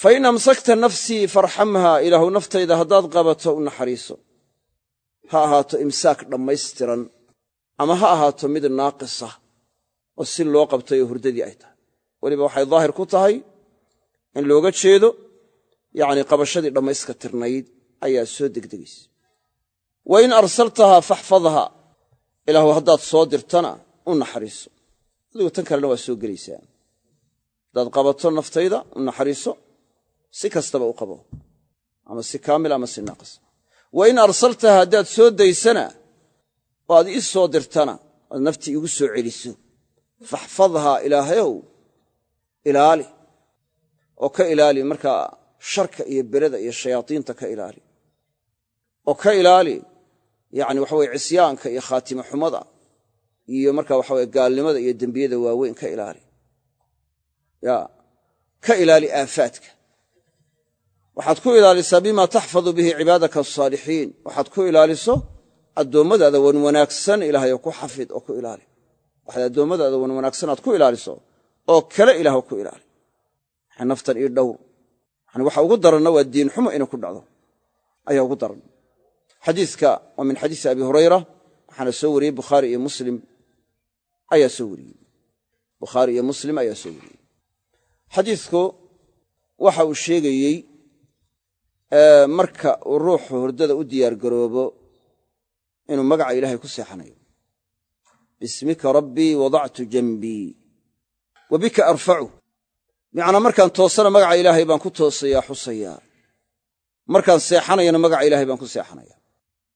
fa in amsakta nafsii farxamha ilaahu naftayda haddaad qabato u naxariiso. Ha ahaato imsaak dhammaystiran ama ha ahaato mid naaqisa oo si loo qabtay oo hurdadii ay tahay. Weliba waxay daahir ku tahay in looga jeedo yacni qabashadii dhammayska tirnayd ayaa soo degdegaysa wa in arsaltahaa faxfadha ilaahu haddaad soo dirtana u naxariiso. Adigu tan kalena waa soo gelaysaa. Haddaad qabato naftayda u naxariiso si kastaba u qabo. Ama si kaamil ama si naaqis. Wa in arsaltaha haddaad soo daysana oo aad ii soo dirtana oad naftii igu soo celiso. Faxfadhaa ilaahayow ilaali. Oo ka ilaali markaa sharka iyo berada iyo shayaadiinta ka ilaali. Oo ka ilaali yacni waxaweye cisyaanka iyo khaatimo xumada iyo marka waxaweye gaalnimada iyo dembiyada waaweyn ka ilaali. Ya ka ilaali aafaadka. Waxaad ku ilaalisaa bima taxfadu bihi cibaadaka asaalixiin waxaad ku ilaaliso addoommadaada wan wanaagsan ilaahay ku xafid oo ku ilaali. Waxaad addoommadaada wan wanaagsan aad ku ilaaliso oo kale ilaah ku ilaali. Waxay naftan ii dhowr. Yani waxa ugu daranna waa diin xumo inay ku dhacdo. Ayaa ugu daran. Xadiiska waa min xadiisi abi hurayra waxaana soo wariyey bukhaari iyo muslim. Ayaa soo wariyey. Bukhaari iyo muslim ayaa soo wariyey. Xadiisku waxa uu sheegayey marka uu ruuxu hurdada u diyaargaroobo inuu magaca ilaahay ku seexanayo. Bismika rabbii wadactu janbii wa bika arfacu bimacnaa markaan toosana magaca ilaahay baan ku toosayaa xusayaa. Markaan seexanayana magaca ilaahay baan ku seexanaya.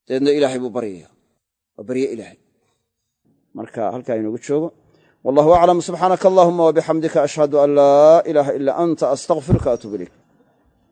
Dabeedna ilaahay buu baryaya waa barye ilaahay. Marka halkaa inoogu joogo. Wallahu aclam subxaanaka allahuma wabixamdika ashhadu an laa ilaaha ilaa anta astaqfiruka atuub ilayk